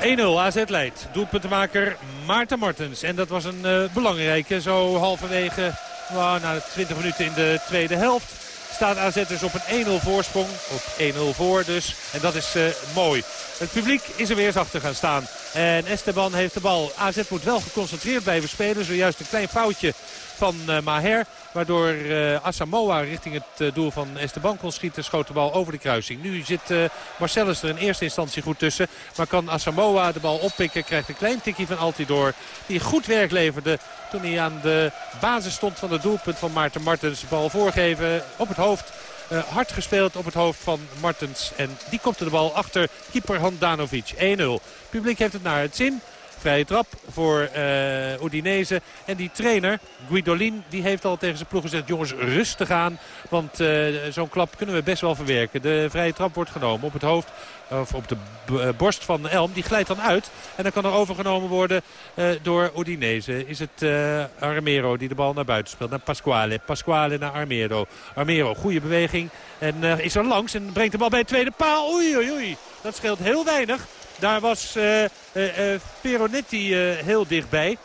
Speaker 5: 1-0 AZ leidt. Doelpuntenmaker Maarten Martens. En dat was een uh, belangrijke. Zo halverwege nou, na 20 minuten in de tweede helft staat AZ dus op een 1-0 voorsprong. Op 1-0 voor dus. En dat is uh, mooi. Het publiek is er weer eens achter gaan staan. En Esteban heeft de bal. AZ moet wel geconcentreerd blijven spelen. Zojuist een klein foutje van uh, Maher. Waardoor uh, Asamoah richting het uh, doel van Esteban kon schieten. Schoot de bal over de kruising. Nu zit Marcellus er in eerste instantie goed tussen. Maar kan Asamoah de bal oppikken. Krijgt een klein tikje van Altidor. Die goed werk leverde toen hij aan de basis stond van het doelpunt van Maarten Martens. Bal voorgeven op het hoofd. Uh, hard gespeeld op het hoofd van Martens. En die kopte de bal achter keeper Handanovic. 1-0. publiek heeft het naar het zin. Vrije trap voor uh, Udinese. En die trainer, Guidolin, die heeft al tegen zijn ploeg gezegd... jongens, rustig aan, want uh, zo'n klap kunnen we best wel verwerken. De vrije trap wordt genomen op het hoofd of op de borst van Elm. Die glijdt dan uit. En dan kan er overgenomen worden door Udinese. Is het Armero die de bal naar buiten speelt. Naar Pasquale. Pasquale naar Armero. Armero, goede beweging. En is er langs en brengt de bal bij de tweede paal. Oei, oei, oei. Dat scheelt heel weinig. Daar was uh, uh, Peronetti uh, heel dichtbij.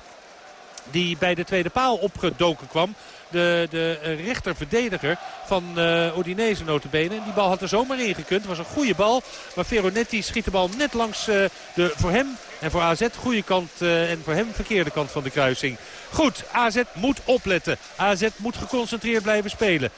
Speaker 5: Die bij de tweede paal opgedoken kwam. De, de rechterverdediger van uh, Udinese notabene. En die bal had er zomaar in gekund. Het was een goede bal. Maar Veronetti schiet de bal net langs de voor hem en voor AZ goede kant uh, en voor hem verkeerde kant van de kruising. Goed, AZ moet opletten. AZ moet geconcentreerd blijven spelen. 66,5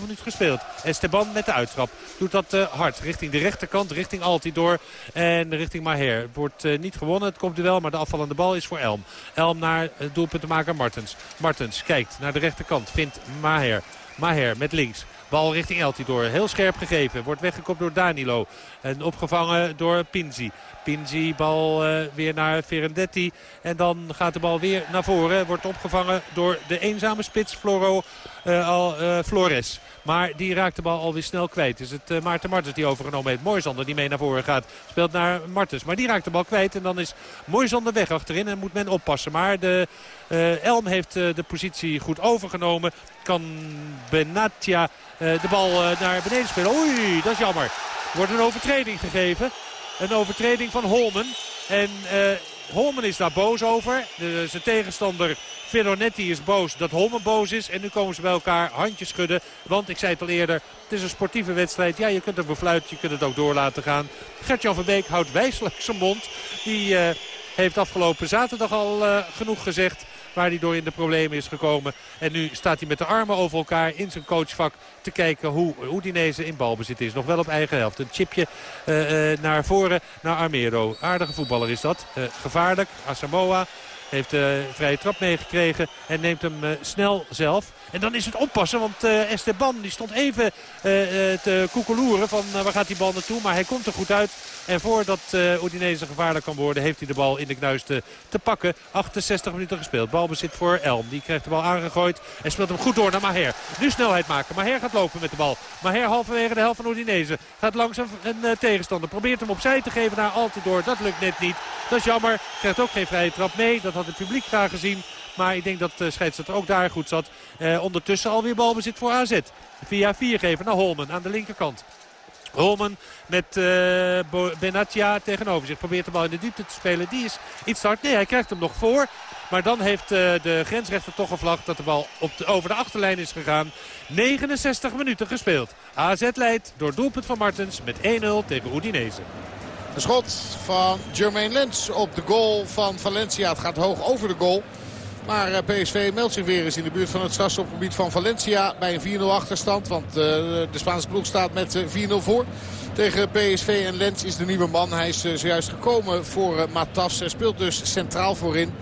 Speaker 5: minuut gespeeld. Esteban met de uittrap. Doet dat uh, hard. Richting de rechterkant, richting Altidor en richting Maher. Het wordt uh, niet gewonnen, het komt wel, maar de afvallende bal is voor Elm. Elm naar doelpuntenmaker Martens. Martens kijkt naar de rechterkant, vindt Maher. Maher met links. Bal richting Eltidoor. Heel scherp gegeven. Wordt weggekopt door Danilo. En opgevangen door Pinzi. Pinzi, bal uh, weer naar Verendetti. En dan gaat de bal weer naar voren. Wordt opgevangen door de eenzame spits Floro, al, uh, Flores. Maar die raakt de bal alweer snel kwijt. Is het uh, Maarten Martens die overgenomen heeft. Moisander die mee naar voren gaat. Speelt naar Martens. Maar die raakt de bal kwijt. En dan is Moisander weg achterin. En moet men oppassen. Maar de uh, Elm heeft uh, de positie goed overgenomen. Kan Benatia de bal naar beneden spelen. Oei, dat is jammer. Wordt een overtreding gegeven. Een overtreding van Holmen. En Holmen is daar boos over. Zijn tegenstander Veronetti is boos dat Holmen boos is. En nu komen ze bij elkaar handjes schudden. Want ik zei het al eerder, het is een sportieve wedstrijd. Ja, je kunt er fluiten, je kunt het ook door laten gaan. Gertjan van Beek houdt wijselijk zijn mond. Die uh, heeft afgelopen zaterdag al uh, genoeg gezegd waar hij door in de problemen is gekomen. En nu staat hij met de armen over elkaar in zijn coachvak te kijken hoe Udinese in balbezit is. Nog wel op eigen helft. Een chipje uh, uh, naar voren naar Armero. Aardige voetballer is dat. Uh, gevaarlijk. Asamoah heeft de vrije trap meegekregen en neemt hem snel zelf. En dan is het oppassen, want uh, Esteban die stond even uh, te koekeloeren van waar gaat die bal naartoe. Maar hij komt er goed uit En voordat uh, gevaarlijk kan worden heeft hij de bal in de knuis te, pakken. 68 minuten gespeeld. Balbezit voor Elm. Die krijgt de bal aangegooid en speelt hem goed door naar Maher. Nu snelheid maken. Maher gaat lopen met de bal. Maher halverwege de helft van Udinese. Gaat langs een, tegenstander. Probeert hem opzij te geven naar Altidor. Dat lukt net niet. Dat is jammer. Krijgt ook geen vrije trap mee. Dat had het publiek graag gezien. Maar ik denk dat de scheidsrechter ook daar goed zat. Eh, ondertussen alweer balbezit voor AZ. Via viergever naar Holmen aan de linkerkant. Holmen met uh, Benatia tegenover zich. Probeert de bal in de diepte te spelen. Die is iets hard. Nee, hij krijgt hem nog voor. Maar dan heeft uh, de grensrechter toch gevlacht dat de bal op de, over de achterlijn is gegaan. 69 minuten gespeeld. AZ leidt door doelpunt van Martens met 1-0 tegen Udinese.
Speaker 6: Een schot van Jermaine Lens op de goal van Valencia. Het gaat hoog over de goal. Maar eh, PSV meldt zich weer eens in de buurt van het strafschopgebied van Valencia. Bij een 4-0 achterstand. Want uh, de Spaanse ploeg staat met 4-0 eh, voor. Tegen PSV en Lens is de nieuwe man. Hij is zojuist gekomen voor Matas. Hij speelt dus centraal voorin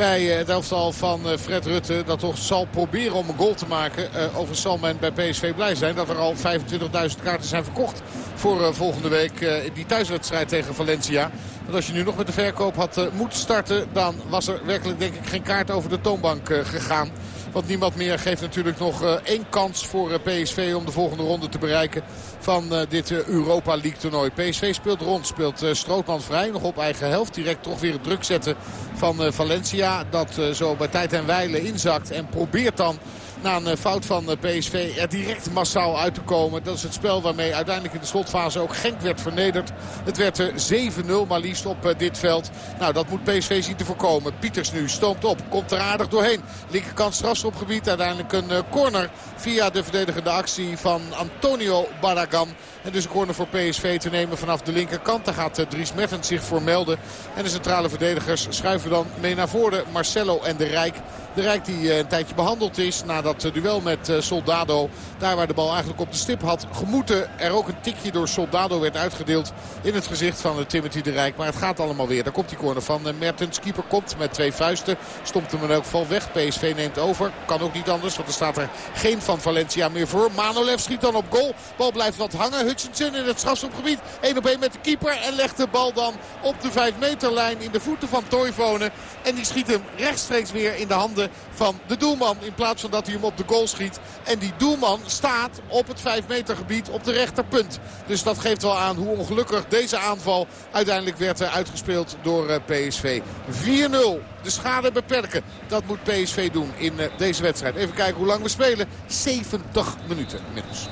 Speaker 6: bij het elftal van Fred Rutte. Dat toch zal proberen om een goal te maken. Overigens zal men bij PSV blij zijn dat er al 25.000 kaarten zijn verkocht. Voor volgende week in die thuiswedstrijd tegen Valencia. Want als je nu nog met de verkoop had uh, moeten starten... dan was er werkelijk denk ik geen kaart over de toonbank uh, gegaan. Want niemand meer geeft natuurlijk nog uh, één kans voor PSV om de volgende ronde te bereiken van dit Europa League toernooi. PSV speelt rond, speelt Strootman vrij, nog op eigen helft. Direct toch weer het druk zetten van Valencia. Dat zo bij tijd en wijle inzakt en probeert dan na een fout van PSV er direct massaal uit te komen. Dat is het spel waarmee uiteindelijk in de slotfase ook Genk werd vernederd. Het werd 7-0 maar liefst op eh, dit veld. Nou, dat moet PSV zien te voorkomen. Pieters nu stoomt op, komt er aardig doorheen. Linkerkant strafschopgebied, uiteindelijk een eh, corner via de verdedigende actie van Antonio Barragan. En dus een corner voor PSV te nemen vanaf de linkerkant. Daar gaat eh, Dries Mertens zich voor melden. En de centrale verdedigers schuiven dan mee naar voren. Marcelo en de Rijk. De Rijk die een tijdje behandeld is na dat duel met Soldado. Daar waar de bal eigenlijk op de stip had gemoeten. Er ook een tikje door Soldado werd uitgedeeld in het gezicht van Timothy de Rijk. Maar het gaat allemaal weer. Daar komt die corner van Mertens. Keeper komt met twee vuisten. Stomt hem in elk geval weg. PSV neemt over. Kan ook niet anders. Want er staat er geen van Valencia meer voor. Manolev schiet dan op goal. Bal blijft wat hangen. Hutchinson in het strafschopgebied. 1 op 1 met de keeper. En legt de bal dan op de 5 meterlijn in de voeten van Toivonen. En die schiet hem rechtstreeks weer in de handen van de doelman. In plaats van dat hij hem op de goal schiet. En die doelman staat op het 5 meter gebied op de rechterpunt. Dus dat geeft wel aan hoe ongelukkig deze aanval uiteindelijk werd uitgespeeld door eh, PSV. 4-0. De schade beperken. Dat moet PSV doen in eh, deze wedstrijd. Even kijken hoe lang we spelen. 70 minuten inmiddels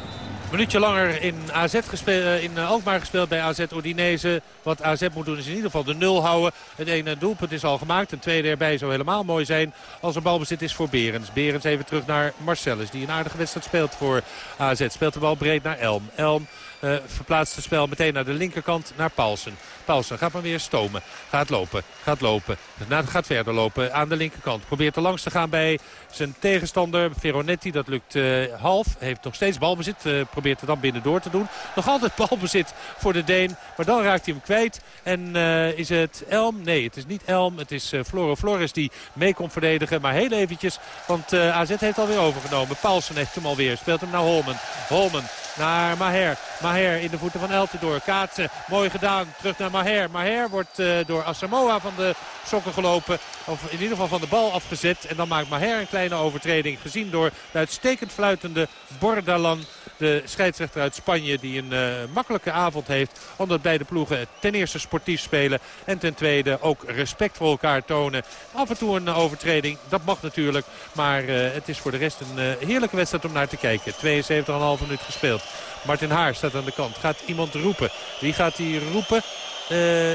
Speaker 5: minuutje langer in, AZ gespeeld, eh, in eh, Alkmaar gespeeld bij AZ Ordinese. Wat AZ moet doen is in ieder geval de nul houden. Het ene doelpunt is al gemaakt. Een tweede erbij zou helemaal mooi zijn als er balbezit is voor Berens. Berens even terug naar Marcellus die een aardige wedstrijd speelt voor AZ. Speelt de bal breed naar Elm. Elm uh, verplaatst het spel meteen naar de linkerkant naar Paulsen. Paulsen gaat maar weer stomen. Gaat lopen. Gaat lopen. Gaat verder lopen aan de linkerkant. Probeert er langs te gaan bij zijn tegenstander Veronetti. Dat lukt uh, half. Heeft nog steeds balbezit. Uh, probeert het dan binnendoor te doen. Nog altijd balbezit voor de Deen. Maar dan raakt hij hem kwijt. En uh, is het Elm? Nee, het is niet Elm. Het is Floro Flores die mee komt verdedigen. Maar heel eventjes. Want AZ heeft alweer overgenomen. Paulsen heeft hem alweer. Speelt hem naar Holmen. Holmen naar Maher. Maher in de voeten van Eltidoor. Kaatsen, mooi gedaan. Terug naar Maher. Maher wordt uh, door Asamoah van de sokken gelopen. Of in ieder geval van de bal afgezet. En dan maakt Maher een kleine overtreding. Gezien door de uitstekend fluitende Bordalan. De scheidsrechter uit Spanje die een uh, makkelijke avond heeft. Omdat beide ploegen ten eerste sportief spelen. En ten tweede ook respect voor elkaar tonen. Af en toe een overtreding. Dat mag natuurlijk. Maar uh, het is voor de rest een heerlijke wedstrijd om naar te kijken. 72,5 minuut gespeeld. Martin Haar staat aan de kant. Gaat iemand roepen? Wie gaat hij roepen? Uh,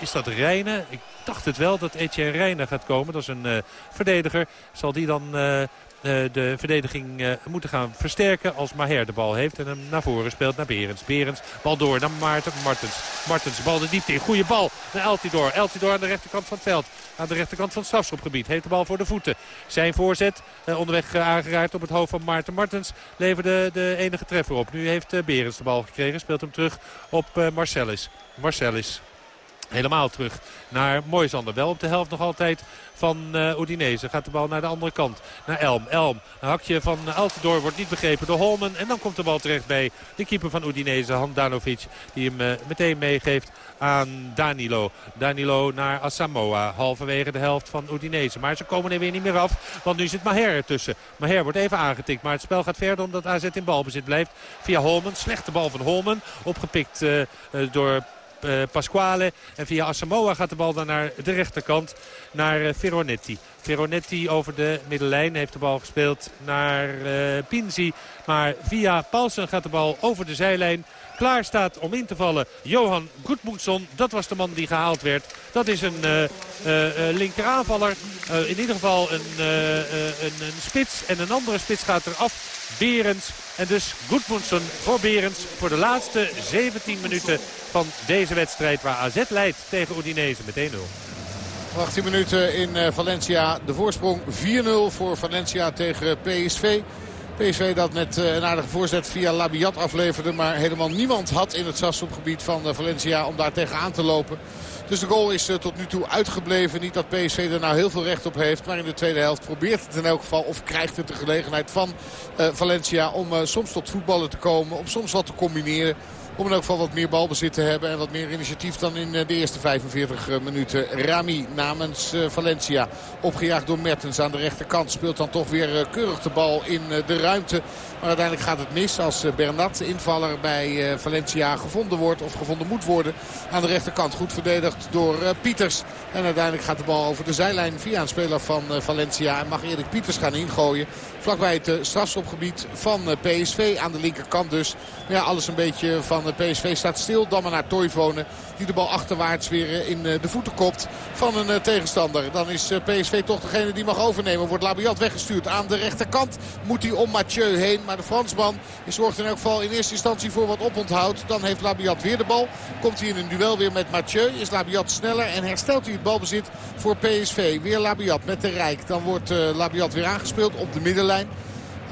Speaker 5: is dat Rijnen? Ik dacht het wel dat Etienne Rijnen gaat komen. Dat is een uh, verdediger. Zal die dan uh, uh, de verdediging moeten gaan versterken als Maher de bal heeft. En hem naar voren speelt naar Berends. Berends, bal door naar Maarten Martens. Martens, bal de diepte in. Goede bal naar Eltidoor. Eltidoor aan de rechterkant van het veld. Aan de rechterkant van het strafschopgebied. Heeft de bal voor de voeten. Zijn voorzet onderweg aangeraakt op het hoofd van Maarten Martens. Leverde de enige treffer op. Nu heeft Berends de bal gekregen. Speelt hem terug op Marcellus. Marcellus helemaal terug naar Moisander. Wel op de helft nog altijd van uh, Udinese. Gaat de bal naar de andere kant. Naar Elm. Elm. Een hakje van Altidor wordt niet begrepen door Holmen. En dan komt de bal terecht bij de keeper van Udinese, Handanovic. Die hem uh, meteen meegeeft aan Danilo. Danilo naar Asamoah. Halverwege de helft van Udinese. Maar ze komen er weer niet meer af. Want nu zit Maher ertussen. Maher wordt even aangetikt. Maar het spel gaat verder omdat AZ in balbezit blijft. Via Holmen. Slechte bal van Holmen. Opgepikt uh, door Pasquale. En via Asamoah gaat de bal dan naar de rechterkant. Naar Veronetti. Veronetti over de middenlijn heeft de bal gespeeld naar uh, Pinzi. Maar via Paulsen gaat de bal over de zijlijn. Klaar staat om in te vallen Johan Goedmoedson. Dat was de man die gehaald werd. Dat is een uh, uh, linkeraanvaller. Uh, in ieder geval een, een, een, spits. En een andere spits gaat eraf. Berends. En dus Goedmoedson voor Berends. Voor de laatste 17 minuten van deze wedstrijd. Waar AZ leidt tegen Udinese met 1-0.
Speaker 6: 18 minuten in Valencia. De voorsprong 4-0 voor Valencia tegen PSV. PSV dat met een aardige voorzet via Labiat afleverde. Maar helemaal niemand had in het strafschopgebied van Valencia om daar tegenaan te lopen. Dus de goal is tot nu toe uitgebleven. Niet dat PSV er nou heel veel recht op heeft. Maar in de tweede helft probeert het in elk geval. Of krijgt het de gelegenheid van Valencia om soms tot voetballen te komen. Om soms wat te combineren. Om in elk geval wat meer balbezit te hebben. En wat meer initiatief dan in de eerste 45 minuten. Rami namens Valencia. Opgejaagd door Mertens aan de rechterkant. Speelt dan toch weer keurig de bal in de ruimte. Maar uiteindelijk gaat het mis als Bernat, invaller bij Valencia, gevonden wordt. Of gevonden moet worden aan de rechterkant. Goed verdedigd door Pieters. En uiteindelijk gaat de bal over de zijlijn via een speler van Valencia. En mag Erik Pieters gaan ingooien. Vlakbij het strafschopgebied van PSV aan de linkerkant dus. Ja, alles een beetje van PSV staat stil. Dan maar naar Toivonen. Die de bal achterwaarts weer in de voeten kopt van een tegenstander. Dan is PSV toch degene die mag overnemen. Wordt Labiat weggestuurd aan de rechterkant. Moet hij om Mathieu heen. Maar de Fransman zorgt in elk geval in eerste instantie voor wat oponthoud. Dan heeft Labiat weer de bal. Komt hij in een duel weer met Mathieu. Is Labiat sneller en herstelt hij het balbezit voor PSV. Weer Labiat met de Rijk. Dan wordt Labiat weer aangespeeld op de middenlijn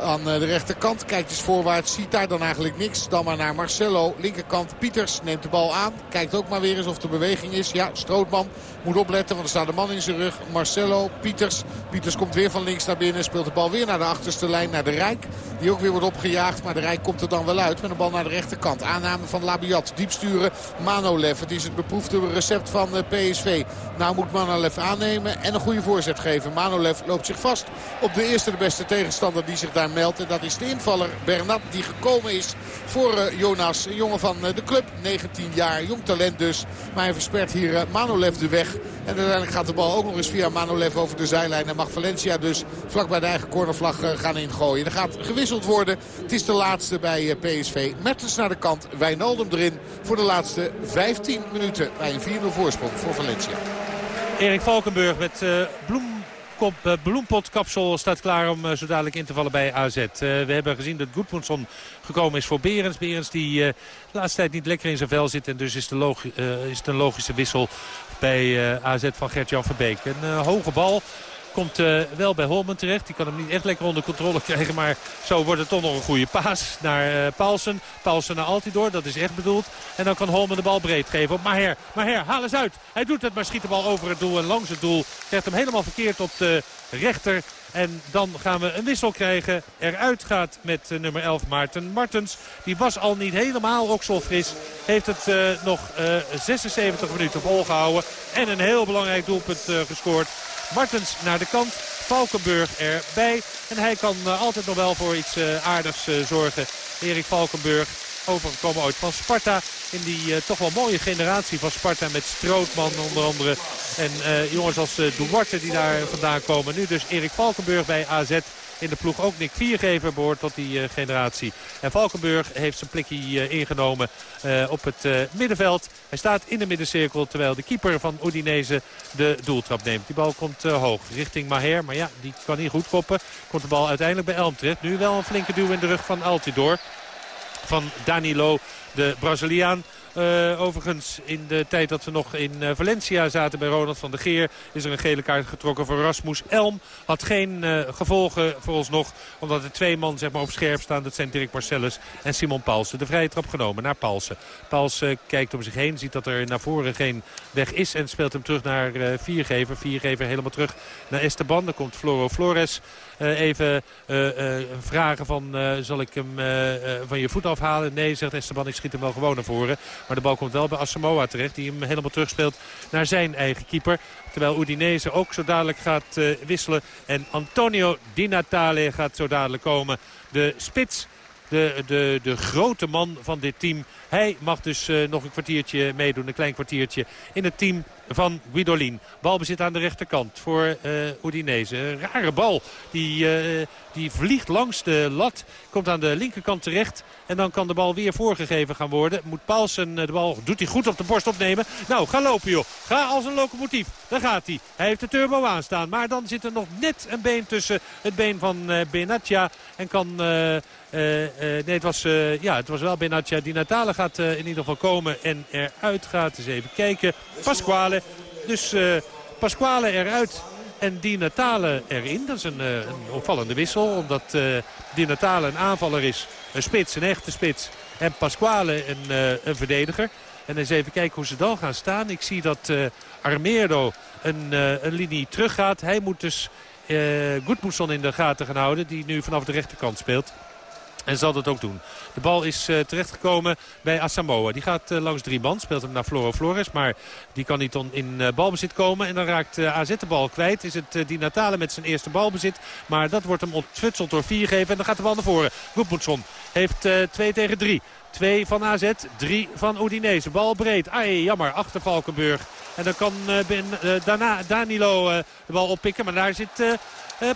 Speaker 6: aan de rechterkant. Kijkt eens voorwaarts, ziet daar dan eigenlijk niks. Dan maar naar Marcelo, linkerkant. Pieters neemt de bal aan. Kijkt ook maar weer eens of er beweging is. Ja, Strootman moet opletten, want er staat een man in zijn rug. Marcelo, Pieters. Pieters komt weer van links naar binnen. Speelt de bal weer naar de achterste lijn, naar de Rijk. Die ook weer wordt opgejaagd, maar de Rijk komt er dan wel uit. Met een bal naar de rechterkant. Aanname van Labiat. Diep sturen, Manolev. Het is het beproefde recept van PSV. Nou moet Manolev aannemen en een goede voorzet geven. Manolev loopt zich vast op de eerste de beste tegenstander die zich daar meldt. En dat is de invaller Bernat die gekomen is voor uh, Jonas. Een jongen van uh, de club, 19 jaar, jong talent dus. Maar hij verspert hier uh, Manolev de weg. En uiteindelijk gaat de bal ook nog eens via Manolev over de zijlijn. En mag Valencia dus vlak bij de eigen cornervlag gaan ingooien. Er gaat gewisseld worden. Het is de laatste bij PSV. Mertens naar de kant, Wijnaldum erin voor de laatste 15 minuten. Bij een 4-0 voorsprong voor Valencia.
Speaker 5: Erik Valkenburg met Bloem Kop, uh, bloempotkapsel staat klaar om uh, zo dadelijk in te vallen bij AZ. Uh, we hebben gezien dat Goedmundsson gekomen is voor Berens. Berens die de laatste tijd niet lekker in zijn vel zit. En dus is, de is het een logische wissel bij AZ van Gert-Jan Verbeek. Een hoge bal. Komt uh, wel bij Holman terecht. Die kan hem niet echt lekker onder controle krijgen. Maar zo wordt het toch nog een goede paas naar uh, Paulsen. Paulsen naar Altidor. Dat is echt bedoeld. En dan kan Holman de bal breed geven op Maher. Maher, haal eens uit. Hij doet het, maar schiet de bal over het doel en langs het doel. Krijgt hem helemaal verkeerd op de rechter. En dan gaan we een wissel krijgen. Eruit gaat met uh, nummer 11 Maarten Martens. Die was al niet helemaal okselfris. Heeft het nog uh, 76 minuten volgehouden. En een heel belangrijk doelpunt gescoord. Martens naar de kant. Valkenburg erbij. En hij kan altijd nog wel voor iets aardigs zorgen. Erik Valkenburg overgekomen ooit van Sparta. In die toch wel mooie generatie van Sparta met Strootman onder andere. En jongens als uh, Duarte die daar vandaan komen. Nu dus Erik Valkenburg bij AZ. In de ploeg ook Nick Viergever behoort tot die uh, generatie. En Valkenburg heeft zijn plekje uh, ingenomen uh, op het middenveld. Hij staat in de middencirkel terwijl de keeper van Udinese de doeltrap neemt. Die bal komt hoog richting Maher. Maar ja, die kan niet goed koppen. Komt de bal uiteindelijk bij Elm terecht. Nu wel een flinke duw in de rug van Altidor van Danilo, de Braziliaan. Uh, overigens, in de tijd dat we nog in uh, Valencia zaten bij Ronald van der Geer... is er een gele kaart getrokken voor Rasmus Elm. Had geen uh, gevolgen voor ons nog, omdat er twee man zeg maar, op scherp staan. Dat zijn Dirk Marcellus en Simon Paulsen. De vrije trap genomen naar Paulsen. Paulsen kijkt om zich heen, ziet dat er naar voren geen weg is... en speelt hem terug naar Viergever. Viergever helemaal terug naar Esteban. Dan komt Floro Flores even uh, uh, vragen van zal ik hem van je voet afhalen? Nee, zegt Esteban, ik schiet hem wel gewoon naar voren. Maar de bal komt wel bij Asamoah terecht. Die hem helemaal terugspeelt naar zijn eigen keeper. Terwijl Udinese ook zo dadelijk gaat wisselen. En Antonio Di Natale gaat zo dadelijk komen. De spits de, de, de grote man van dit team. Hij mag dus nog een kwartiertje meedoen, een klein kwartiertje in het team van Guidolin. Balbezit aan de rechterkant voor uh, Udinese. Rare bal. Die, uh, die vliegt langs de lat. Komt aan de linkerkant terecht. En dan kan de bal weer voorgegeven gaan worden. Moet Paulsen de bal, doet hij goed op de borst opnemen. Nou, ga lopen joh. Ga als een locomotief. Daar gaat hij. Hij heeft de turbo aanstaan. Maar dan zit er nog net een been tussen het been van uh, Benatia. En kan... nee, het was, ja, het was wel Benatia. Die Natale gaat in ieder geval komen en eruit gaat. Eens even kijken. Pasquale. Dus Pasquale eruit. En Di Natale erin. Dat is een, een opvallende wissel. Omdat uh, Di Natale een aanvaller is. Een spits, een echte spits. En Pasquale een, een verdediger. En eens even kijken hoe ze dan gaan staan. Ik zie dat uh, een, een linie teruggaat. Hij moet dus uh, in de gaten gaan houden. Die nu vanaf de rechterkant speelt. En zal dat ook doen. De bal is uh, terechtgekomen bij Asamoah. Die gaat uh, langs drie man. Speelt hem naar Floro Flores. Maar die kan niet in uh, balbezit komen. En dan raakt AZ de bal kwijt. Is het Di Natale met zijn eerste balbezit. Maar dat wordt hem ontfutseld door Viergever. En dan gaat de bal naar voren. Goedmoedson heeft 2 tegen 3. 2 van AZ, 3 van Udinese. Bal breed. Ai, jammer. Achter Valkenburg. En dan kan ben, daarna Danilo de bal oppikken. Maar daar zit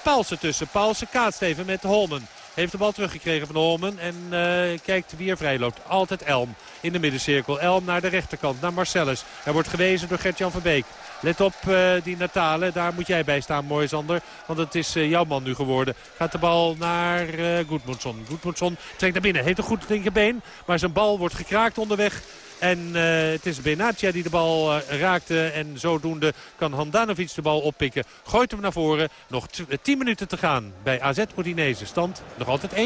Speaker 5: Paulsen tussen. Paulsen kaatst even met Holmen. Heeft de bal teruggekregen van Holmen. En uh, kijkt wie er vrij loopt. Altijd Elm in de middencirkel. Elm naar de rechterkant, naar Marcellus. Hij wordt gewezen door Gert-Jan van Beek. Let op uh, die Natale, daar moet jij bij staan, mooi Zander. Want het is uh, jouw man nu geworden. Gaat de bal naar uh. Goedmundsson trekt naar binnen, heeft een goed linkerbeen. Maar zijn bal wordt gekraakt onderweg. En uh, het is Benatia die de bal uh, raakte. En zodoende kan Handanovic de bal oppikken. Gooit hem naar voren. Nog 10 minuten te gaan bij AZ Udinese. Stand nog altijd 1-0.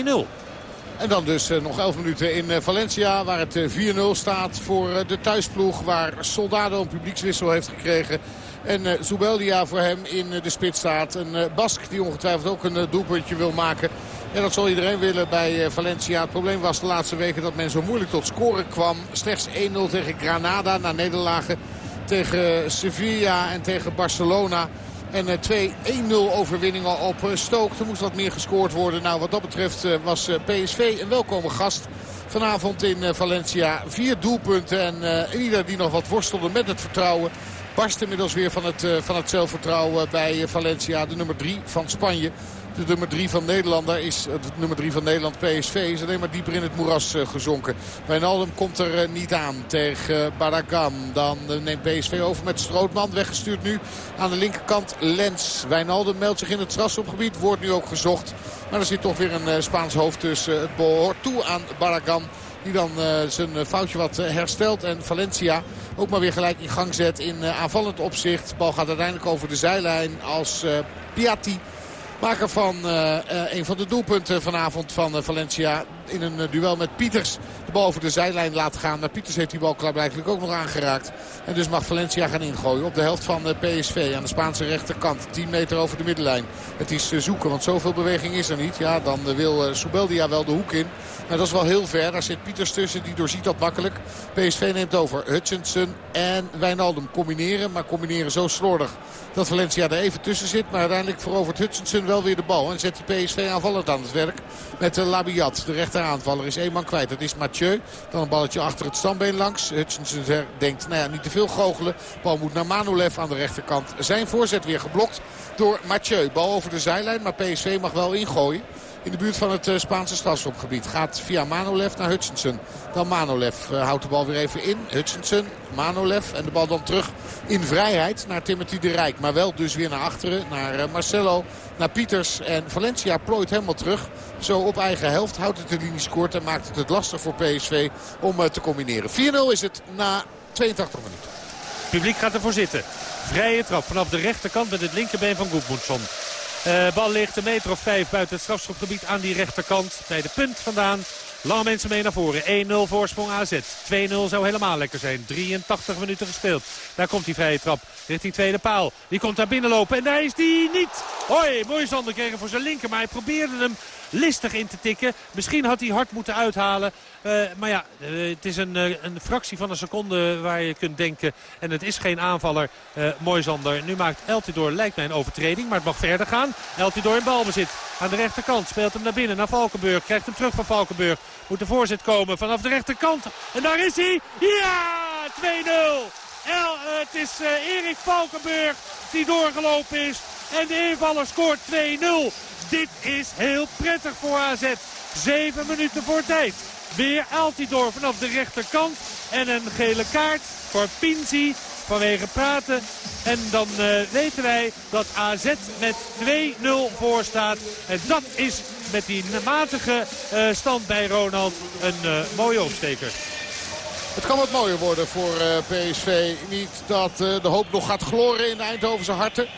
Speaker 6: En dan dus nog 11 minuten in Valencia waar het uh, 4-0 staat voor de thuisploeg. Waar Soldado een publiekswissel heeft gekregen. En Zubeldia voor hem in de spits staat. Een Bask die ongetwijfeld ook een doelpuntje wil maken. En dat zal iedereen willen bij Valencia. Het probleem was de laatste weken dat men zo moeilijk tot scoren kwam. Slechts 1-0 tegen Granada na nederlagen tegen Sevilla en tegen Barcelona. En twee 1-0 overwinningen op Stoke. Er moest wat meer gescoord worden. Nou, wat dat betreft was PSV een welkome gast vanavond in Valencia. Vier doelpunten en ieder die nog wat worstelde met het vertrouwen... barst inmiddels weer van het, van het zelfvertrouwen bij Valencia. De nummer 3 van Spanje. De nummer 3 van Nederland, daar is het nummer 3 van Nederland PSV is alleen maar dieper in het moeras uh, gezonken. Wijnaldum komt er uh, niet aan tegen uh, Baragan. Dan neemt PSV over met Strootman. Weggestuurd nu aan de linkerkant Lens. Wijnaldum meldt zich in het strafschopgebied. Wordt nu ook gezocht. Maar er zit toch weer een Spaans hoofd tussen. Het behoort toe aan Baragan. Die dan zijn foutje wat herstelt. En Valencia ook maar weer gelijk in gang zet in aanvallend opzicht. Bal gaat uiteindelijk over de zijlijn als Piatti Maker van uh, een van de doelpunten vanavond van uh, Valencia in een uh, duel met Pieters. De bal over de zijlijn laten gaan. Maar Pieters heeft die bal klaarblijkelijk ook nog aangeraakt. En dus mag Valencia gaan ingooien op de helft van PSV aan de Spaanse rechterkant. 10 meter over de middenlijn. Het is zoeken, want zoveel beweging is er niet. Ja, dan wil Soubeldia wel de hoek in. Maar dat is wel heel ver. Daar zit Pieters tussen, die doorziet dat makkelijk. PSV neemt over. Hutchinson en Wijnaldum combineren. Maar combineren zo slordig dat Valencia er even tussen zit. Maar uiteindelijk verovert Hutchinson wel weer de bal. En zet de PSV aanvallend aan het werk met Labiat. De rechteraanvaller is één man kwijt. Dat is Mathieu. Dan een balletje achter het stambeen langs. Hutchinson denkt, nou ja, niet te veel goochelen. Bal moet naar Manolev aan de rechterkant. Zijn voorzet weer geblokt door Mathieu. Bal over de zijlijn, maar PSV mag wel ingooien. In de buurt van het Spaanse strafschopgebied. Gaat via Manolev naar Hutchinson. Dan Manolev houdt de bal weer even in. Hutchinson, Manolev en de bal dan terug in vrijheid naar Timothy de Rijk. Maar wel dus weer naar achteren, naar Marcelo, naar Pieters. En Valencia plooit helemaal terug. Zo op eigen helft houdt het de linie scoort en maakt het het lastig voor PSV om te combineren. 4-0 is het na 82 minuten.
Speaker 5: Het publiek gaat ervoor zitten. Vrije trap vanaf de rechterkant met het linkerbeen van Goedmoedson. Uh, bal ligt een meter of vijf buiten het strafschopgebied aan die rechterkant. Bij de punt vandaan. Lange mensen mee naar voren. 1-0 voorsprong AZ. 2-0 zou helemaal lekker zijn. 83 minuten gespeeld. Daar komt die vrije trap richting tweede paal. Die komt daar binnenlopen en daar is die niet. Hoi, mooi Zander kreeg voor zijn linker. Maar hij probeerde hem listig in te tikken. Misschien had hij hard moeten uithalen. Uh, maar ja, uh, het is een, uh, een, fractie van een seconde waar je kunt denken. En het is geen aanvaller. Moisander. Nu maakt Eltidoor, lijkt mij een overtreding. Maar het mag verder gaan. Eltidoor in balbezit. Aan de rechterkant speelt hem naar binnen. Naar Valkenburg. Krijgt hem terug van Valkenburg. Moet de voorzet komen vanaf de rechterkant. En daar is hij. Ja! 2-0. Het is Erik Valkenburg die doorgelopen is. En de invaller scoort 2-0. Dit is heel prettig voor AZ. Zeven minuten voor tijd. Weer Altidor vanaf de rechterkant. En een gele kaart voor Pinzi vanwege praten. En dan uh, weten wij dat AZ met 2-0 voor staat. En dat is met die matige uh, stand bij Ronald een uh, mooie opsteker.
Speaker 6: Het kan wat mooier worden voor PSV. Niet dat de hoop nog gaat gloren in de Eindhovense harten.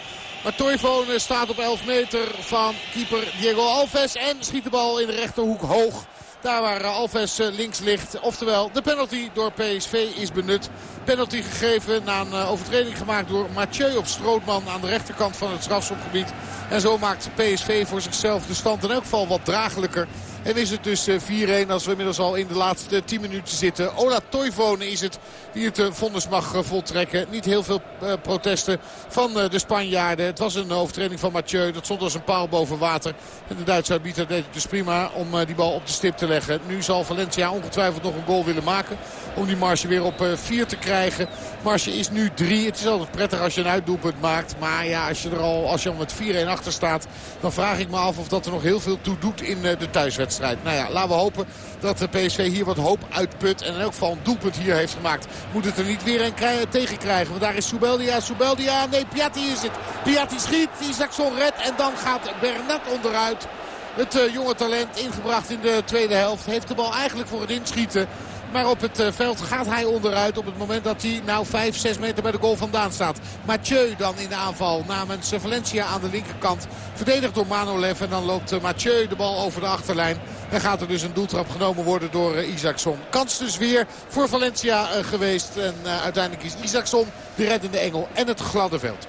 Speaker 6: Maar Toivonen staat op 11 meter van keeper Diego Alves. En schiet de bal in de rechterhoek hoog. Daar waar Alves eh, links ligt. Oftewel, de penalty door PSV is benut. Penalty gegeven na een eh, overtreding gemaakt door Mathieu op Strootman aan de rechterkant van het strafschopgebied. En zo maakt PSV voor zichzelf de stand in elk geval wat dragelijker. En is het dus 4-1 eh, als we inmiddels al in de laatste 10 minuten zitten. Ola Toivonen is het die het eh, vonnis mag eh, voltrekken. Niet heel veel protesten van de Spanjaarden. Het was een overtreding van Mathieu. Dat stond als een paal boven water. En de Duitse arbiter deed het dus prima om die bal op de stip te leggen. Nu zal Valencia ongetwijfeld nog een goal willen maken. Om die marge weer op 4 te krijgen. Marge is nu 3. Het is altijd prettig als je een uitdoelpunt maakt. Maar ja, als je er al, als je al met 4-1 achter staat. Dan vraag ik me af of dat er nog heel veel toe doet in de thuiswedstrijd. Nou ja, laten we hopen dat de PSV hier wat hoop uitput. En in elk geval een doelpunt hier heeft gemaakt. Moet het er niet weer een tegen krijgen. Want daar is Soubeldia. Soubeldia. Nee, Piatti is het. Piatti schiet. Isaacson redt. En dan gaat Bernat onderuit. Het uh, jonge talent ingebracht in de tweede helft. Heeft de bal eigenlijk voor het inschieten. Maar op het eh, veld gaat hij onderuit op het moment dat hij nou 5, 6 meter bij de goal vandaan staat. Mathieu dan in de aanval namens Valencia aan de linkerkant. Verdedigd door Manolev en dan loopt eh, Mathieu de bal over de achterlijn. En gaat er dus een doeltrap genomen worden door Isaacson. Kans dus weer voor Valencia geweest. En uiteindelijk is Isaacson de reddende engel en het gladde veld. 4-1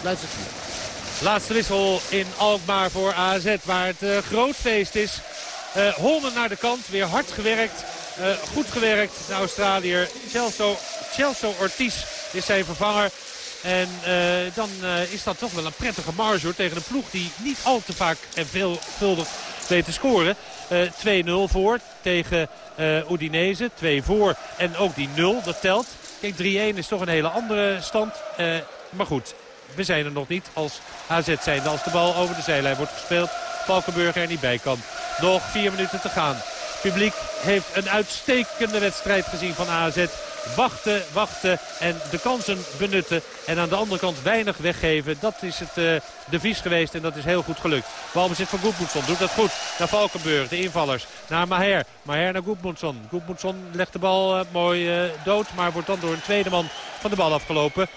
Speaker 6: blijft het 4.
Speaker 5: Laatste wissel in Alkmaar voor AZ waar het groot feest is. Holmen naar de kant, weer hard gewerkt. Uh, goed gewerkt, de Australiër. Chelsea, Chelsea Ortiz is zijn vervanger. En uh, dan uh, is dat toch wel een prettige marge hoor, tegen een ploeg die niet al te vaak en veelvuldig weet te scoren. 2-0 voor tegen Udinese. 2 voor en ook die 0, dat telt. Kijk, 3-1 is toch een hele andere stand. maar goed, we zijn er nog niet als AZ zijn. Als de bal over de zijlijn wordt gespeeld, Valkenburg er niet bij kan. Nog vier minuten te gaan publiek heeft een uitstekende wedstrijd gezien van AZ. Wachten, wachten en de kansen benutten. En aan de andere kant weinig weggeven. Dat is het uh, devies geweest en dat is heel goed gelukt. Balbezit van Goedmoedson doet dat goed. Naar Valkenburg, de invallers. Naar Maher. Maher naar Goedmoedson. Goedmoedson legt de bal uh, mooi uh, dood. Maar wordt dan door een tweede man van de bal afgelopen.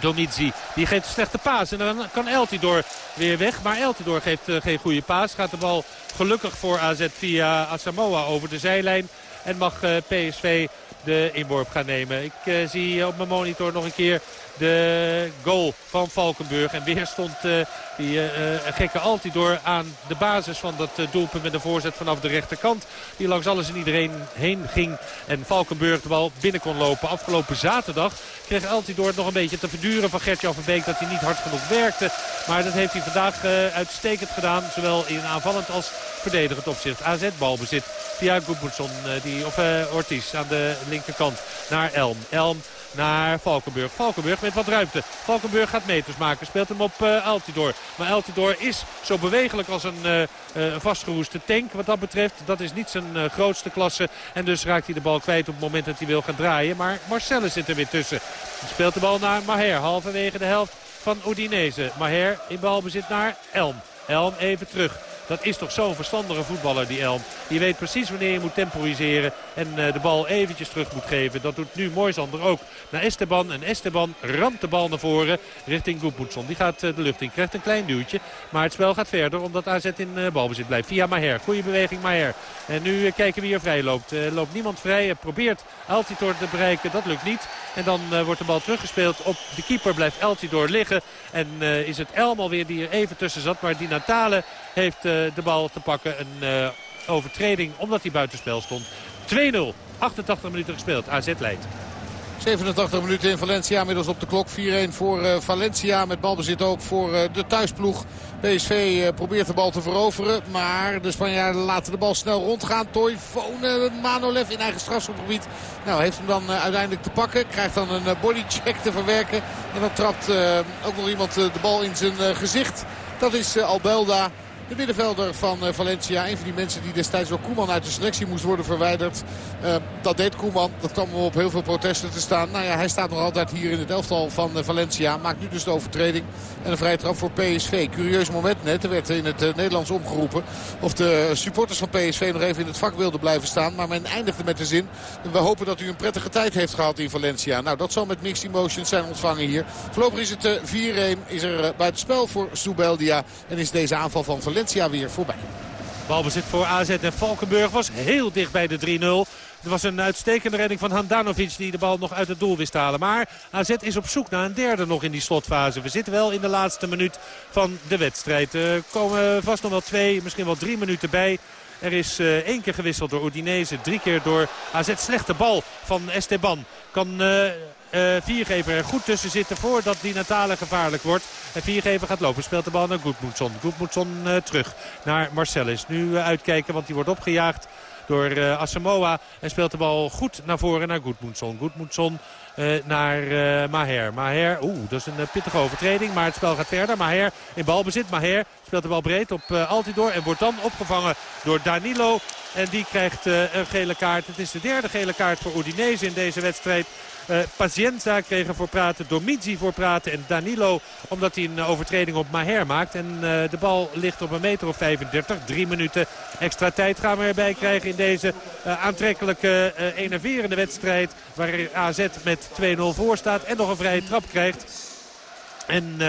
Speaker 5: Domizzi. Die geeft een slechte paas. En dan kan Eltidoor weer weg. Maar Eltidoor geeft uh, geen goede paas. Gaat de bal gelukkig voor AZ via Asamoah over de zijlijn. En mag uh, PSV de inworp gaan nemen. Ik uh, zie op mijn monitor nog een keer de goal van Valkenburg. En weer stond uh, die uh, gekke Altidor aan de basis van dat uh, doelpunt met een voorzet vanaf de rechterkant. Die langs alles en iedereen heen ging. En Valkenburg de bal binnen kon lopen. Afgelopen zaterdag kreeg Altidor het nog een beetje te verduren van Gertjan van Beek. Dat hij niet hard genoeg werkte. Maar dat heeft hij vandaag uitstekend gedaan. Zowel in aanvallend als verdedigend opzicht. AZ balbezit via Goedmoedson. die, of Ortiz aan de linkerkant naar Elm. Elm naar Valkenburg. Valkenburg met wat ruimte. Valkenburg gaat meters maken. Speelt hem op uh, Altidor. Maar Altidor is zo bewegelijk als een uh, vastgeroeste tank wat dat betreft. Dat is niet zijn grootste klasse. En dus raakt hij de bal kwijt op het moment dat hij wil gaan draaien. Maar Marcellus zit er weer tussen. Hij speelt de bal naar Maher. Halverwege de helft van Udinese. Maher in balbezit naar Elm. Elm even terug. Dat is toch zo'n verstandige voetballer, die Elm. Die weet precies wanneer je moet temporiseren en uh, de bal eventjes terug moet geven. Dat doet nu Moisander ook naar Esteban. En Esteban ramt de bal naar voren richting Goedmoedson. Die gaat uh, de lucht in, krijgt een klein duwtje. Maar het spel gaat verder omdat AZ in uh, balbezit blijft. Via Maher. Goede beweging Maher. En nu kijken wie er vrij loopt. loopt niemand vrij. Hij probeert Altidor te bereiken. Dat lukt niet. En dan wordt de bal teruggespeeld op de keeper. Blijft Altidor liggen. En is het Elm alweer die er even tussen zat. Maar die Natale heeft de bal te pakken. Een overtreding omdat hij buitenspel stond. 2-0. 88 minuten gespeeld. AZ leidt.
Speaker 6: 87 minuten in Valencia. Inmiddels op de klok 4-1 voor uh, Valencia. Met balbezit ook voor uh, de thuisploeg. PSV uh, probeert de bal te veroveren. Maar de Spanjaarden laten de bal snel rondgaan. Toy Fone Manolev in eigen strafschopgebied. Nou, heeft hem dan uiteindelijk te pakken. Krijgt dan een bodycheck te verwerken. En dan trapt ook nog iemand de bal in zijn gezicht. Dat is Albelda. De middenvelder van uh, Valencia. Een van die mensen die destijds door Koeman uit de selectie moest worden verwijderd. Uh, dat deed Koeman. Dat kwam op heel veel protesten te staan. Nou ja, hij staat nog altijd hier in het elftal van uh, Valencia. Maakt nu dus de overtreding. En een vrije trap voor PSV. Curieus moment net. Er werd in het Nederlands omgeroepen. Of de supporters van PSV nog even in het vak wilden blijven staan. Maar men eindigde met de zin. We hopen dat u een prettige tijd heeft gehad in Valencia. Nou, dat zal met mixed emotions zijn ontvangen hier. Voorlopig is het 4-1. Is er buitenspel voor Soubeldia. En is deze aanval van Valencia Valencia weer voorbij.
Speaker 5: Balbezit voor AZ en Valkenburg was heel dicht bij de 3-0. Het was een uitstekende redding van Handanovic die de bal nog uit het doel wist halen. Maar AZ is op zoek naar een derde nog in die slotfase. We zitten wel in de laatste minuut van de wedstrijd. Er komen vast nog wel twee, misschien wel drie minuten bij. Er is uh, één keer gewisseld door Udinese, drie keer door AZ. Slechte bal van Esteban. Kan uh, Viergever er goed tussen zitten voordat die Natale gevaarlijk wordt. En Viergever gaat lopen. Speelt de bal naar Goedmoedson. Goedmoedson uh, terug naar Marcellus. Nu uh, uitkijken want die wordt opgejaagd door uh, Asamoah. En speelt de bal goed naar voren naar Goedmoedson. Goedmoedson naar Maher. Maher, oeh, dat is een pittige overtreding. Maar het spel gaat verder. Maher in balbezit. Maher speelt de bal breed op Altidor. En wordt dan opgevangen door Danilo. En die krijgt een gele kaart. Het is de derde gele kaart voor Udinese in deze wedstrijd. Uh, Pazienza kreeg er voor praten, Domizzi voor praten en Danilo omdat hij een overtreding op Maher maakt. En uh, de bal ligt op een meter of 35. Drie minuten extra tijd gaan we erbij krijgen in deze uh, aantrekkelijke, enerverende wedstrijd. Waar AZ met 2-0 voor staat en nog een vrije trap krijgt. En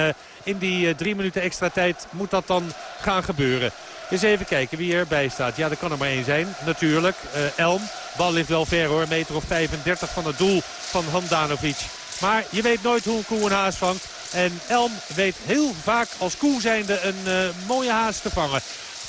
Speaker 5: in die drie minuten extra tijd moet dat dan gaan gebeuren. Eens even kijken wie erbij staat. Ja, er kan er maar één zijn, natuurlijk. Uh, Elm. Bal ligt wel ver hoor. Meter of 35 van het doel van Handanovic. Maar je weet nooit hoe een koe een haas vangt. En Elm weet heel vaak als koe zijnde een uh, mooie haas te vangen.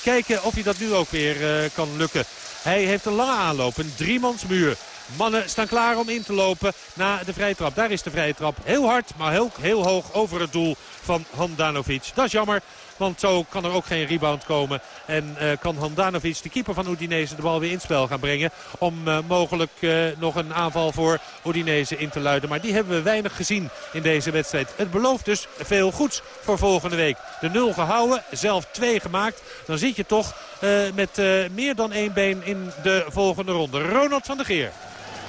Speaker 5: Kijken of hij dat nu ook weer uh, kan lukken. Hij heeft een lange aanloop, een driemansmuur. Mannen staan klaar om in te lopen na de vrije trap. Daar is de vrije trap heel hard, maar heel, heel hoog over het doel van Handanovic. Dat is jammer. Want zo kan er ook geen rebound komen. En uh, kan Handanovic, de keeper van Udinese, de bal weer in spel gaan brengen. Om uh, mogelijk uh, nog een aanval voor Udinese in te luiden. Maar die hebben we weinig gezien in deze wedstrijd. Het belooft dus veel goeds voor volgende week. De nul gehouden, zelf twee gemaakt. Dan zit je toch met meer dan één been in de volgende ronde. Ronald van der Geer.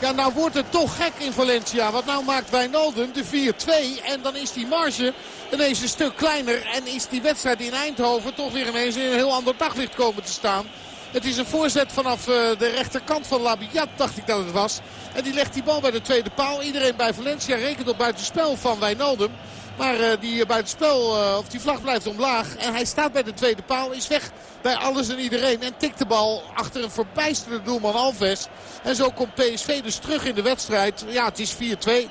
Speaker 6: Ja, nou wordt het toch gek in Valencia. Want nou maakt Wijnaldum de 4-2. En dan is die marge ineens een stuk kleiner. En is die wedstrijd in Eindhoven toch weer ineens in een heel ander daglicht komen te staan. Het is een voorzet vanaf de rechterkant van Labiat, dacht ik dat het was. En die legt die bal bij de tweede paal. Iedereen bij Valencia rekent op buitenspel van Wijnaldum. Maar uh, die buitenspel, uh, of die vlag blijft omlaag. En hij staat bij de tweede paal, is weg bij alles en iedereen. En tikt de bal achter een verbijsterde doelman Alves. En zo komt PSV dus terug in de wedstrijd. Ja, het is 4-2.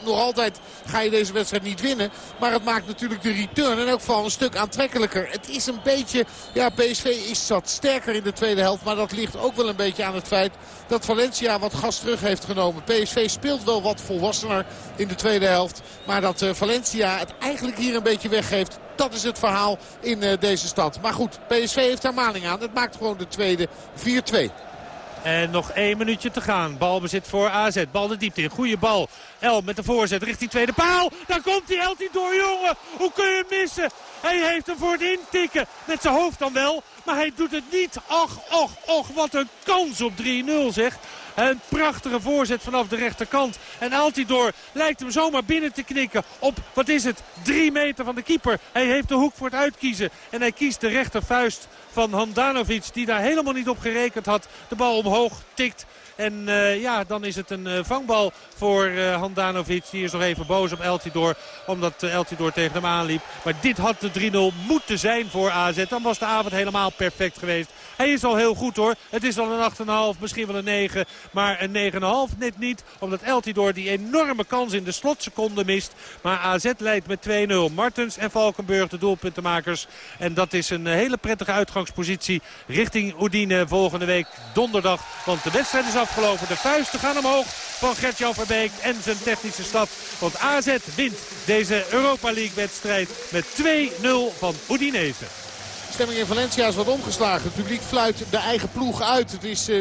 Speaker 6: Nog altijd ga je deze wedstrijd niet winnen. Maar het maakt natuurlijk de return in elk geval een stuk aantrekkelijker. Het is een beetje... Ja, PSV is zat sterker in de tweede helft. Maar dat ligt ook wel een beetje aan het feit dat Valencia wat gas terug heeft genomen. PSV speelt wel wat volwassener in de tweede helft. Maar dat uh, Valencia het eigenlijk hier een beetje weggeeft. Dat is het verhaal in uh, deze stad. Maar goed, PSV heeft daar maling aan. Het maakt gewoon de tweede 4-2.
Speaker 5: En nog één minuutje te gaan. Balbezit voor AZ. Bal de diepte in. Goede bal. El met de voorzet richting tweede paal. Daar komt hij. Elti door, jongen. Hoe kun je hem missen? Hij heeft hem voor het intikken. Met zijn hoofd dan wel. Maar hij doet het niet. Och, och, och. Wat een kans op 3-0 zeg. Een prachtige voorzet vanaf de rechterkant. En Altidor lijkt hem zomaar binnen te knikken op, wat is het, drie meter van de keeper. Hij heeft de hoek voor het uitkiezen. En hij kiest de rechtervuist van Handanovic, die daar helemaal niet op gerekend had. De bal omhoog tikt. En uh, ja, dan is het een uh, vangbal voor uh, Handanovic. Die is nog even boos op Eltidoor. Omdat Eltidoor tegen hem aanliep. Maar dit had de 3-0 moeten zijn voor AZ. Dan was de avond helemaal perfect geweest. Hij is al heel goed hoor. Het is al een 8,5, misschien wel een 9. Maar een 9,5 net niet. Omdat Eltidoor die enorme kans in de slotseconde mist. Maar AZ leidt met 2-0. Martens en Valkenburg de doelpuntenmakers. En dat is een hele prettige uitgangspositie richting Oedine volgende week donderdag. Want de wedstrijd is afgelopen. De vuisten gaan omhoog van Gert-Jan Verbeek en zijn technische stad. Want AZ wint deze Europa League wedstrijd met 2-0 van Udinese.
Speaker 6: De stemming in Valencia is wat omgeslagen. Het publiek fluit de eigen ploeg uit. Het is 4-2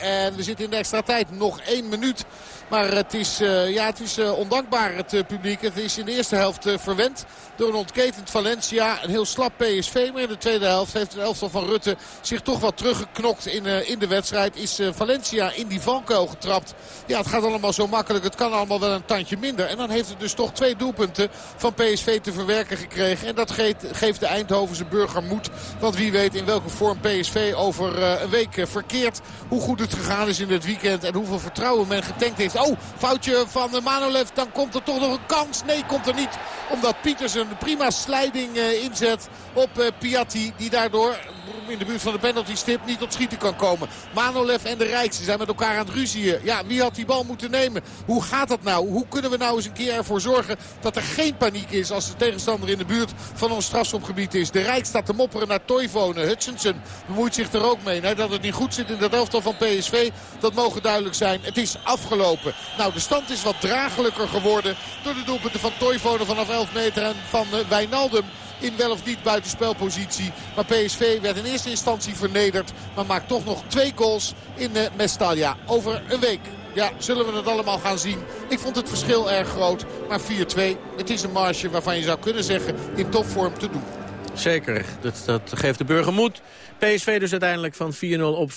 Speaker 6: en we zitten in de extra tijd nog één minuut. Maar het is, uh, ja, het is uh, ondankbaar, het publiek. Het is in de eerste helft verwend door een ontketend Valencia. Een heel slap PSV. Maar in de tweede helft heeft het elftal van Rutte zich toch wat teruggeknokt in, in de wedstrijd. Is Valencia in die valkuil getrapt. Ja, het gaat allemaal zo makkelijk. Het kan allemaal wel een tandje minder. En dan heeft het dus toch twee doelpunten van PSV te verwerken gekregen. En dat geeft de Eindhovense burger moed. Want wie weet in welke vorm PSV over een week verkeert. Hoe goed het gegaan is in het weekend. En hoeveel vertrouwen men getankt heeft Oh, foutje van Manolev. Dan komt er toch nog een kans. Nee, komt er niet. Omdat Pieters een prima slijding inzet op Piatti. Die daardoor in de buurt van de penalty stip niet tot schieten kan komen. Manolev en de Rijkse zijn met elkaar aan het ruzieën. Ja, wie had die bal moeten nemen? Hoe gaat dat nou? Hoe kunnen we nou eens een keer ervoor zorgen dat er geen paniek is als de tegenstander in de buurt van ons strafschopgebied is? De Rijk staat te mopperen naar Toivonen. Hutchinson bemoeit zich er ook mee. Nou, dat het niet goed zit in dat elftal van PSV, dat mogen duidelijk zijn. Het is afgelopen. Nou, de stand is wat dragelijker geworden door de doelpunten van Toivonen vanaf 11 meter en van uh, Wijnaldum in wel of niet buitenspelpositie. Maar PSV werd in eerste instantie vernederd. Maar maakt toch nog twee goals in uh, Mestalia over een week. Ja, zullen we het allemaal gaan zien. Ik vond het verschil erg groot. Maar 4-2, het is een marge waarvan je zou kunnen zeggen in topvorm te doen.
Speaker 2: Zeker, dat, dat geeft de burger moed. PSV dus uiteindelijk van 4-0 op 4-2.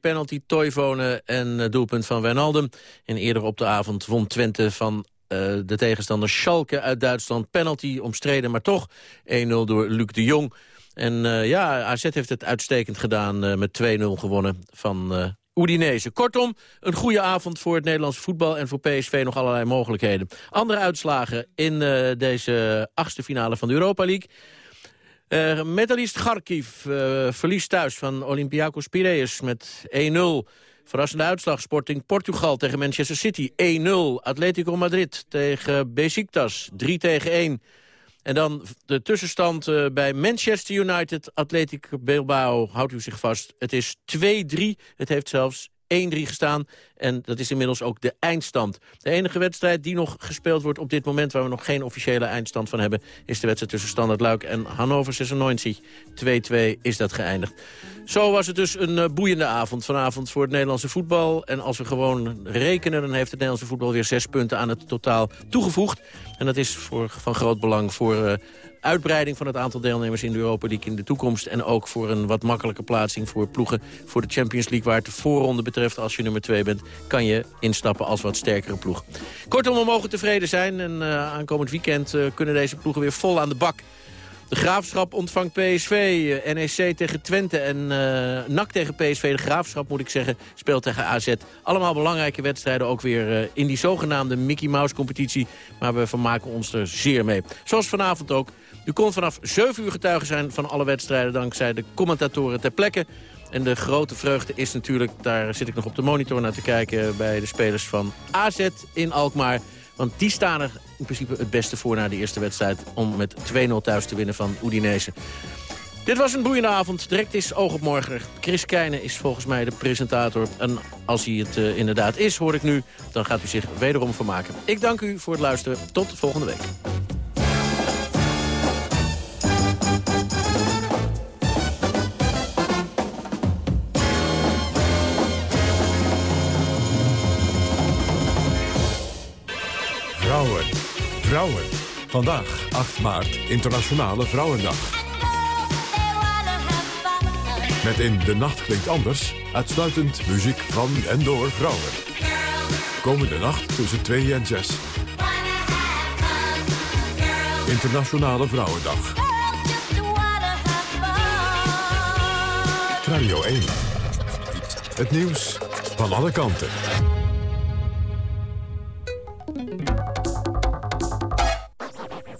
Speaker 2: Penalty Toivonen en doelpunt van Wijnaldum. En eerder op de avond won Twente van uh, de tegenstander Schalke uit Duitsland. Penalty omstreden, maar toch 1-0 door Luc de Jong. En uh, ja, AZ heeft het uitstekend gedaan uh, met 2-0 gewonnen van Udinese. Kortom, een goede avond voor het Nederlandse voetbal... en voor PSV nog allerlei mogelijkheden. Andere uitslagen in deze achtste finale van de Europa League... Metalist Kharkiv verliest thuis van Olympiakos Piraeus met 1-0. Verrassende uitslag Sporting Portugal tegen Manchester City 1-0. Atletico Madrid tegen Besiktas 3 tegen 1. En dan de tussenstand uh, bij Manchester United, Atletico Bilbao, houdt u zich vast. Het is 2-3, het heeft zelfs 1-3 gestaan. En dat is inmiddels ook de eindstand. De enige wedstrijd die nog gespeeld wordt op dit moment... waar we nog geen officiële eindstand van hebben... is de wedstrijd tussen Standard Luik en Hannover 96. 2-2 is dat geëindigd. Zo was het dus een uh, boeiende avond vanavond voor het Nederlandse voetbal. En als we gewoon rekenen, dan heeft het Nederlandse voetbal weer zes punten aan het totaal toegevoegd. En dat is voor, van groot belang voor uh, uitbreiding van het aantal deelnemers in de Europa League in de toekomst. En ook voor een wat makkelijke plaatsing voor ploegen voor de Champions League. Waar het de voorronde betreft, als je nummer 2 bent, kan je instappen als wat sterkere ploeg. Kortom, we mogen tevreden zijn. En uh, aankomend weekend uh, kunnen deze ploegen weer vol aan de bak. De Graafschap ontvangt PSV, uh, NEC tegen Twente en uh, NAC tegen PSV. De Graafschap, moet ik zeggen, speelt tegen AZ. Allemaal belangrijke wedstrijden, ook weer in die zogenaamde Mickey Mouse competitie. Maar we vermaken ons er zeer mee. Zoals vanavond ook. U kon vanaf 7 uur getuigen zijn van alle wedstrijden... dankzij de commentatoren ter plekke. En de grote vreugde is natuurlijk, daar zit ik nog op de monitor naar te kijken... bij de spelers van AZ in Alkmaar. Want die staan er in principe het beste voor na de eerste wedstrijd... om met 2-0 thuis te winnen van Udinese. Dit was een boeiende avond. Direct is oog op morgen. Chris Keijne is volgens mij de presentator. En als hij het uh, inderdaad is, hoor ik nu... dan gaat u zich wederom vermaken. Ik dank u voor het luisteren. Tot volgende week.
Speaker 7: Vandaag, 8 maart, Internationale Vrouwendag. Met in De Nacht Klinkt Anders... uitsluitend muziek van en door vrouwen. Komende nacht tussen 2 en 6. Internationale Vrouwendag. Radio 1. Het nieuws van alle kanten.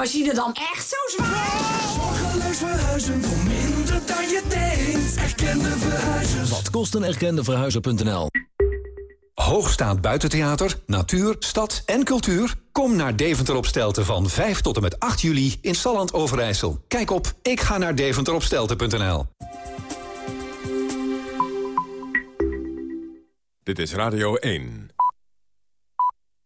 Speaker 8: Wasmachine dan echt zo zwaar?
Speaker 9: Zorgeloos verhuizen voor minder dan je denkt. Erkende verhuizers.
Speaker 10: Wat kost een erkende verhuizer.nl?
Speaker 11: Hoogstaand buitentheater, natuur, stad en cultuur? Kom naar Deventer op Stelten van 5 tot en met 8 juli in Salland Overijssel. Kijk op ik ga naar deventeropstelten.nl.
Speaker 7: Dit is Radio 1.